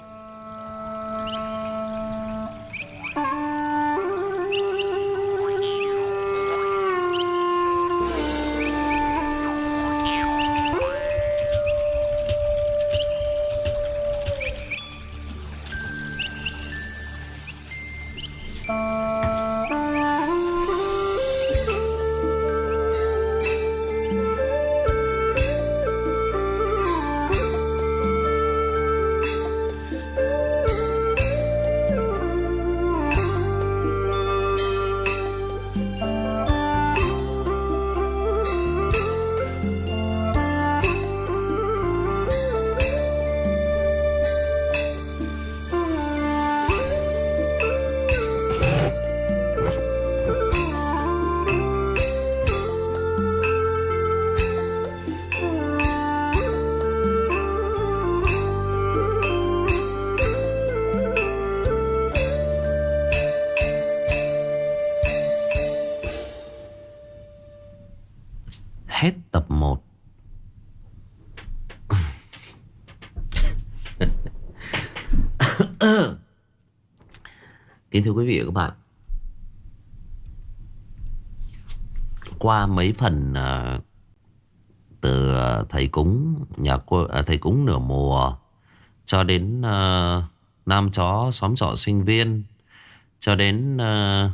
Kính thưa quý vị và các bạn Qua mấy phần uh, Từ à, thầy cúng nhà cô, uh, Thầy cúng nửa mùa Cho đến uh, Nam chó xóm trọ sinh viên Cho đến uh,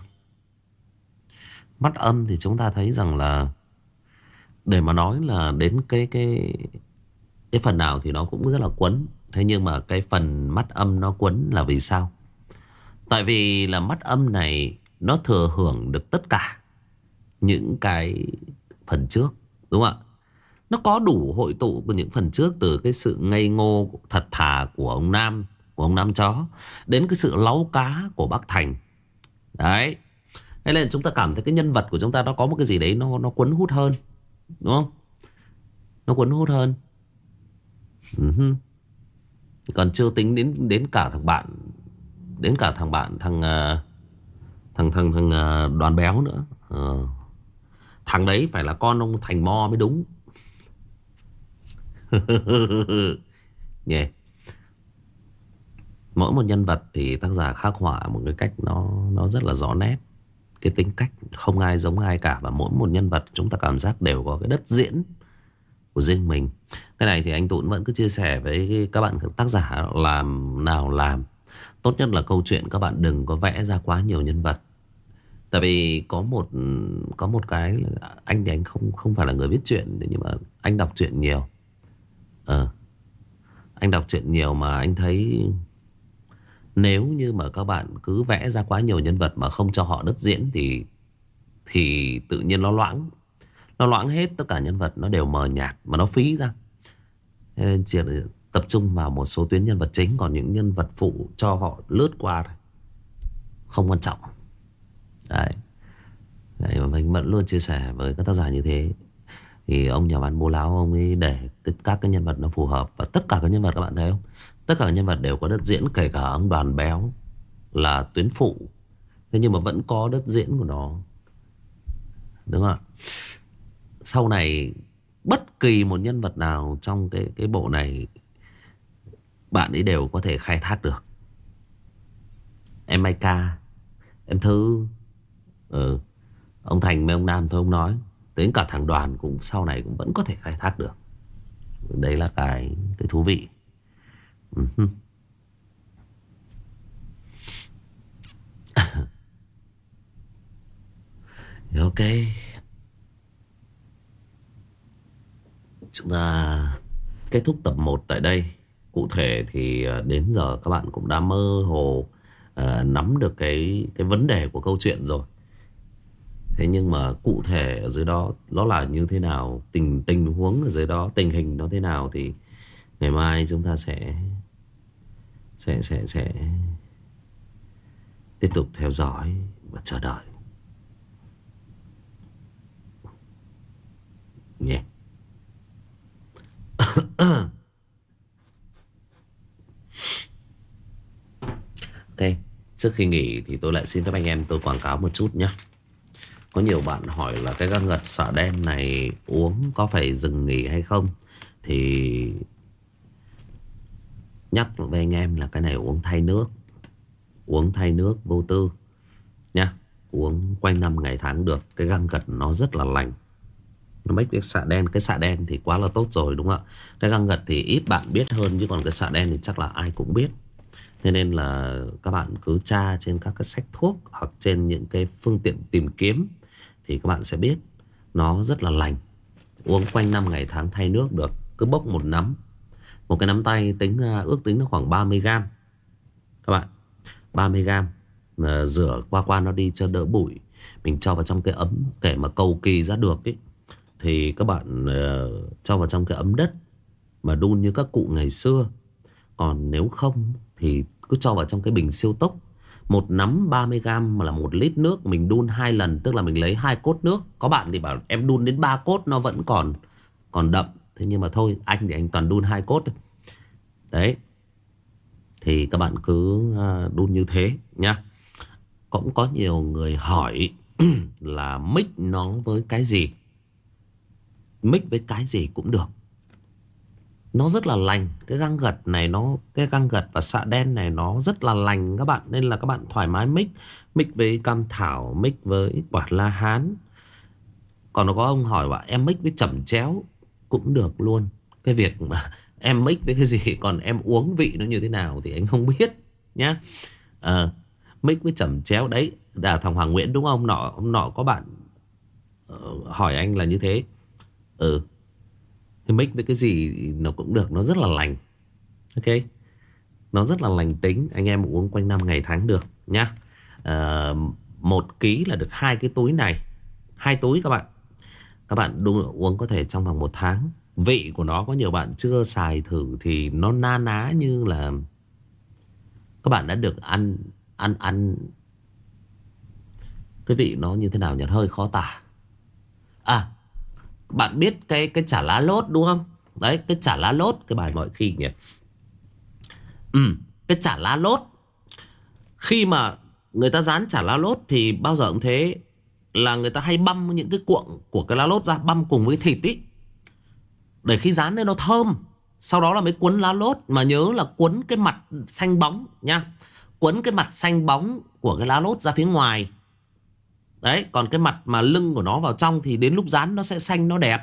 Mắt âm thì chúng ta thấy rằng là Để mà nói là đến cái cái cái phần nào thì nó cũng rất là quấn Thế nhưng mà cái phần mắt âm nó quấn là vì sao? Tại vì là mắt âm này nó thừa hưởng được tất cả những cái phần trước. Đúng không ạ Nó có đủ hội tụ của những phần trước Từ cái sự ngây ngô thật thà của ông Nam Của ông Nam Chó Đến cái sự láu cá của bác Thành Đấy Thế nên chúng ta cảm thấy cái nhân vật của chúng ta Nó có một cái gì đấy nó, nó cuốn hút hơn Đúng không Nó cuốn hút hơn uh-huh. Còn chưa tính đến đến cả thằng bạn Đến cả thằng bạn, Thằng ờ, thằng thằng thằng ờ, đoàn béo nữa. Ừ. Thằng đấy phải là con ông Thành Mo mới đúng. [LAUGHS] Yeah. Mỗi một nhân vật thì tác giả khắc họa một cái cách nó nó rất là rõ nét. Cái tính cách không ai giống ai cả Và mỗi một nhân vật chúng ta cảm giác đều có cái đất diễn của riêng mình. Cái này thì anh Tụn vẫn cứ chia sẻ với các bạn tác giả làm nào làm. Tốt nhất là câu chuyện các bạn đừng có vẽ ra quá nhiều nhân vật Tại vì có một có một cái là anh thì anh không không phải là người viết chuyện nhưng mà anh đọc truyện nhiều. Ờ. Anh đọc truyện nhiều mà anh thấy nếu như mà các bạn cứ vẽ ra quá nhiều nhân vật mà không cho họ đất diễn thì thì tự nhiên nó loãng. Nó loãng hết tất cả nhân vật, nó đều mờ nhạt mà nó phí ra. Nên chỉ tập trung vào một số tuyến nhân vật chính, còn những nhân vật phụ cho họ lướt qua thôi. Không quan trọng. Đấy. Đấy, mà mình vẫn luôn chia sẻ với các tác giả như thế Thì ông nhà văn bố láo, Ông ấy để các cái nhân vật nó phù hợp, Và tất cả các nhân vật các bạn thấy không Tất cả các nhân vật đều có đất diễn, Kể cả ông đoàn béo Là tuyến phụ Thế nhưng mà vẫn có đất diễn của nó Đúng không ạ Sau này, Bất kỳ một nhân vật nào Trong cái cái bộ này bạn ấy đều có thể khai thác được. Em Maika Em Thư Ừ. Ờ, ông Thành với ông Nam thôi, ông nói. Đến cả thằng đoàn cũng sau này cũng vẫn có thể khai thác được. Đấy là cái cái thú vị. Uh [LAUGHS] Ok. Chúng ta kết thúc tập 1 tại đây. Cụ thể thì ờ, đến giờ các bạn cũng đã mơ hồ uh, nắm được cái cái vấn đề của câu chuyện rồi Thế nhưng mà cụ thể ở dưới đó nó là như thế nào, tình tình huống ở dưới đó, tình hình nó thế nào thì ngày mai chúng ta sẽ sẽ sẽ sẽ tiếp tục theo dõi và chờ đợi. Nhé. Ok, trước khi nghỉ thì tôi lại xin các anh em tôi quảng cáo một chút nhé. Có nhiều bạn hỏi là cái gan gật xạ đen này uống có phải dừng nghỉ hay không? Thì nhắc với anh em là cái này uống thay nước. Uống thay nước vô tư. Nha. Uống quanh năm ngày tháng được. Cái gan gật nó rất là lành. Nó make cái xạ đen Cái xạ đen thì quá là tốt rồi đúng không ạ Cái găng gật thì ít bạn biết hơn Chứ còn cái xạ đen thì chắc là ai cũng biết Thế nên là các bạn cứ tra trên các cái sách thuốc Hoặc trên những cái phương tiện tìm kiếm thì các bạn sẽ biết nó rất là lành. Uống quanh năm ngày tháng thay nước được. Cứ bốc một nắm. Một cái nắm tay tính à, ước tính nó khoảng 30 gram. Các bạn. 30 gram. À, rửa qua qua nó đi cho đỡ bụi. Mình cho vào trong cái ấm. Kể mà cầu kỳ ra được ấy. Thì các bạn uh, cho vào trong cái ấm đất. Mà đun như các cụ ngày xưa. Còn nếu không thì cứ cho vào trong cái bình siêu tốc. Một nắm 30g mà là một lít nước, Mình đun hai lần, Tức là mình lấy hai cốt nước. Có bạn thì bảo em đun đến ba cốt Nó vẫn còn còn đậm. Thế nhưng mà thôi, anh thì anh toàn đun hai cốt Đấy. Thì các bạn cứ à, đun như thế nha Cũng có nhiều người hỏi [CLEARS THROAT] Là mix nó với cái gì? Mix với cái gì cũng được nó rất là lành. Cái găng gật này nó cái găng gật và xạ đen này nó rất là lành các bạn. Nên là các bạn thoải mái mix mix với cam thảo mix với quả la hán. Còn nó có ông hỏi bảo em mix với chẩm chéo cũng được luôn. Cái việc mà [LAUGHS] em mix với cái gì [LAUGHS] còn em uống vị nó như thế nào thì anh không biết nhá. À, mix với chẩm chéo đấy là thằng Hoàng Nguyễn đúng không? Nọ ông nọ có bạn uh, hỏi anh là như thế. Ừ mix với cái gì nó cũng được Nó rất là lành. Ok? Nó rất là lành tính Anh em uống quanh năm ngày tháng được nhá. À, Một ký là được hai cái túi này. Hai túi các bạn. Các bạn đúng, uống có thể trong vòng một tháng. Vị của nó có nhiều bạn chưa xài thử Thì nó na ná như là Các bạn đã được ăn Ăn ăn. Cái vị nó như thế nào nhỉ? Hơi khó tả. À bạn biết cái cái chả lá lốt đúng không? Đấy, cái chả lá lốt, Cái bài mọi khi nhỉ? Ừ Cái chả lá lốt. Khi mà người ta dán chả lá lốt Thì bao giờ cũng thế. Là người ta hay băm những cái cuộn Của cái lá lốt ra, băm cùng với thịt ý. Để khi dán lên nó thơm. Sau đó là mới cuốn lá lốt. Mà nhớ là cuốn cái mặt xanh bóng nha. Cuốn cái mặt xanh bóng Của cái lá lốt ra phía ngoài. Đấy còn cái mặt mà lưng của nó vào trong Thì đến lúc rán nó sẽ xanh nó đẹp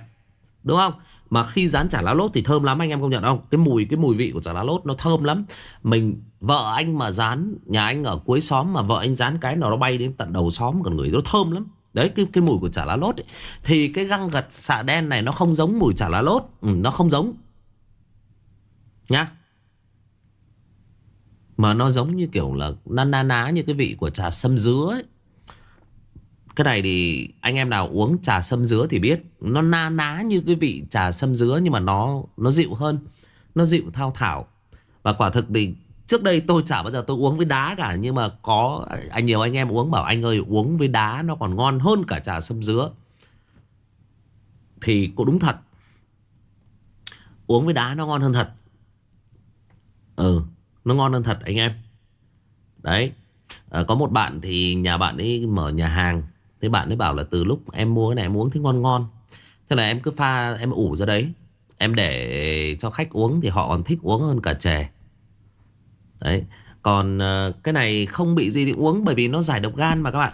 Đúng không mà khi rán chả lá lốt thì thơm lắm anh em công nhận không? Cái mùi cái mùi vị của chả lá lốt nó thơm lắm. Mình vợ anh mà rán nhà anh ở cuối xóm mà vợ anh rán cái nào nó bay đến tận đầu xóm còn người nó thơm lắm. Đấy cái cái mùi của chả lá lốt ấy. Thì cái găng gật xạ đen này nó không giống mùi chả lá lốt, ừ, nó không giống. Nhá. Mà nó giống như kiểu là na na ná như cái vị của trà sâm dứa ấy. Cái này thì anh em nào uống trà sâm dứa thì biết. Nó na ná như cái vị trà sâm dứa Nhưng mà nó nó dịu hơn. Nó dịu thao thảo. Và quả thực thì trước đây tôi chả bao giờ tôi uống với đá cả. Nhưng mà có anh nhiều anh em uống bảo anh ơi uống với đá nó còn ngon hơn cả trà sâm dứa. Thì cũng đúng thật. Uống với đá nó ngon hơn thật. Ừ Nó ngon hơn thật anh em. Đấy. À, Có một bạn thì nhà bạn ấy mở nhà hàng. Thế bạn ấy bảo là từ lúc em mua cái này, em uống thấy ngon ngon. Thế là em cứ pha, em ủ ra đấy. Em để cho khách uống thì họ còn thích uống hơn cả chè. Đấy. Còn ờ, cái này không bị gì thì uống Bởi vì nó giải độc gan mà các bạn.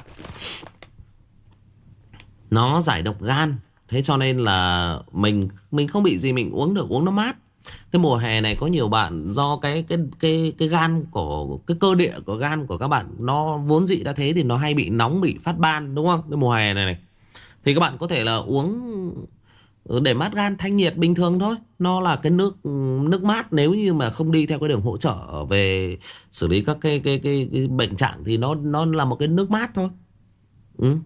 Nó giải độc gan. Thế cho nên là mình mình không bị gì mình uống được, uống nó mát cái mùa hè này có nhiều bạn do cái cái cái cái gan của cái cơ địa của gan của các bạn nó vốn dị đã thế thì nó hay bị nóng bị phát ban đúng không? Cái mùa hè này này. Thì các bạn có thể là uống ừ, để mát gan thanh nhiệt bình thường thôi. Nó là cái nước nước mát nếu như mà không đi theo cái đường hỗ trợ về xử lý các cái cái cái, cái bệnh trạng thì nó nó là một cái nước mát thôi. Ừ.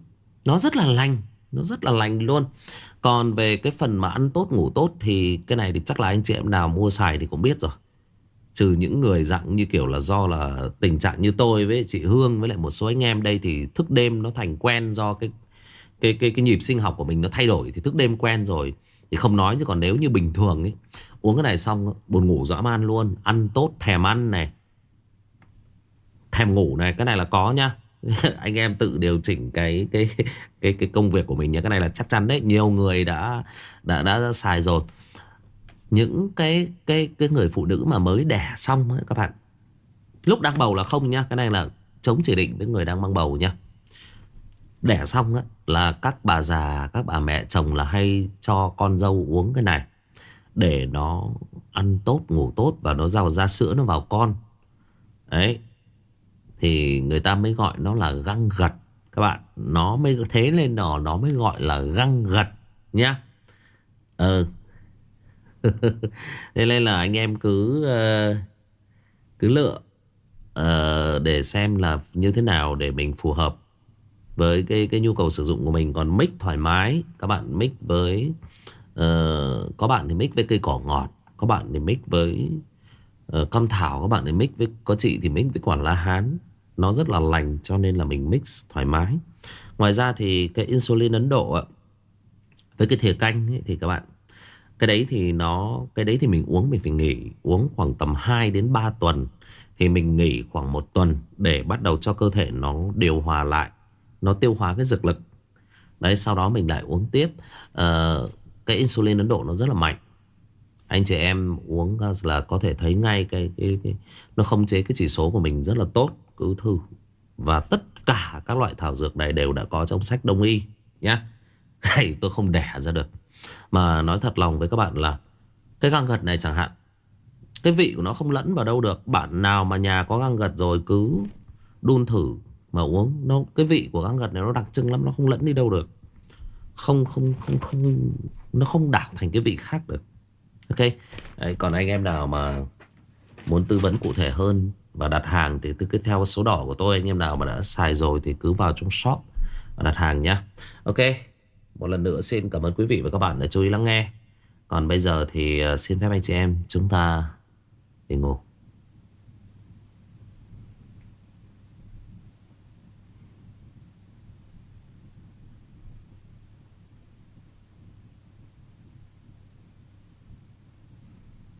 Nó rất là lành, nó rất là lành luôn. Còn về cái phần mà ăn tốt, ngủ tốt Thì cái này thì chắc là anh chị em nào mua xài thì cũng biết rồi Trừ những người dạng như kiểu là do là tình trạng như tôi với chị Hương với lại một số anh em đây thì thức đêm nó thành quen do cái cái cái cái nhịp sinh học của mình nó thay đổi thì thức đêm quen rồi thì không nói chứ còn nếu như bình thường ấy, uống cái này xong, buồn ngủ dã man luôn ăn tốt, thèm ăn này, thèm ngủ này, cái này là có nha. [LAUGHS] anh em tự điều chỉnh cái cái cái cái công việc của mình nhé. Cái này là chắc chắn đấy. Nhiều người đã đã đã xài rồi. Những cái cái cái người phụ nữ mà mới đẻ xong ấy, các bạn. Lúc đang bầu là không nhá. Cái này là chống chỉ định với người đang mang bầu nhá. Đẻ xong ấy, là các bà già các bà mẹ chồng là hay cho con dâu uống cái này. Để nó ăn tốt ngủ tốt và nó giàu ra sữa nó vào con. Đấy thì người ta mới gọi nó là găng gật. Các bạn nó mới thế lên đó nó mới gọi là găng gật nhá. Ờ. [LAUGHS] Thế nên là anh em cứ uh, cứ lựa uh, để xem là như thế nào để mình phù hợp với cái cái nhu cầu sử dụng của mình. Còn mix thoải mái các bạn mix với uh, có bạn thì mix với cây cỏ ngọt có bạn thì mix với uh, cam thảo các bạn thì mix với có chị thì mix với quả la hán nó rất là lành cho nên là mình mix thoải mái. Ngoài ra thì cái insulin Ấn Độ ạ Với cái thìa canh ấy, thì các bạn Cái đấy thì nó Cái đấy thì mình uống mình phải nghỉ Uống khoảng tầm 2 đến 3 tuần. Thì mình nghỉ khoảng một tuần Để bắt đầu cho cơ thể nó điều hòa lại Nó tiêu hóa cái dược lực. Đấy sau đó mình lại uống tiếp. À, Cái insulin Ấn Độ nó rất là mạnh. Anh chị em uống là có thể thấy ngay cái, cái, cái nó không chế cái chỉ số của mình rất là tốt cứ thử và tất cả các loại thảo dược này đều đã có trong sách đông y nhá. [LAUGHS] Này tôi không đẻ ra được. Mà nói thật lòng với các bạn là cái găng gật này chẳng hạn cái vị của nó không lẫn vào đâu được. Bạn nào mà nhà có găng gật rồi cứ đun thử mà uống. Nó cái vị của găng gật này nó đặc trưng lắm nó không lẫn đi đâu được. Không không không không nó không đảo thành cái vị khác được. Ok? Đấy, còn anh em nào mà muốn tư vấn cụ thể hơn và đặt hàng thì cứ theo số đỏ của tôi, anh em nào mà đã xài rồi thì cứ vào trong shop và đặt hàng nhé. ok, Một lần nữa xin cảm ơn quý vị và các bạn đã chú ý lắng nghe Còn bây giờ thì ờ, xin phép anh chị em Chúng ta đi ngủ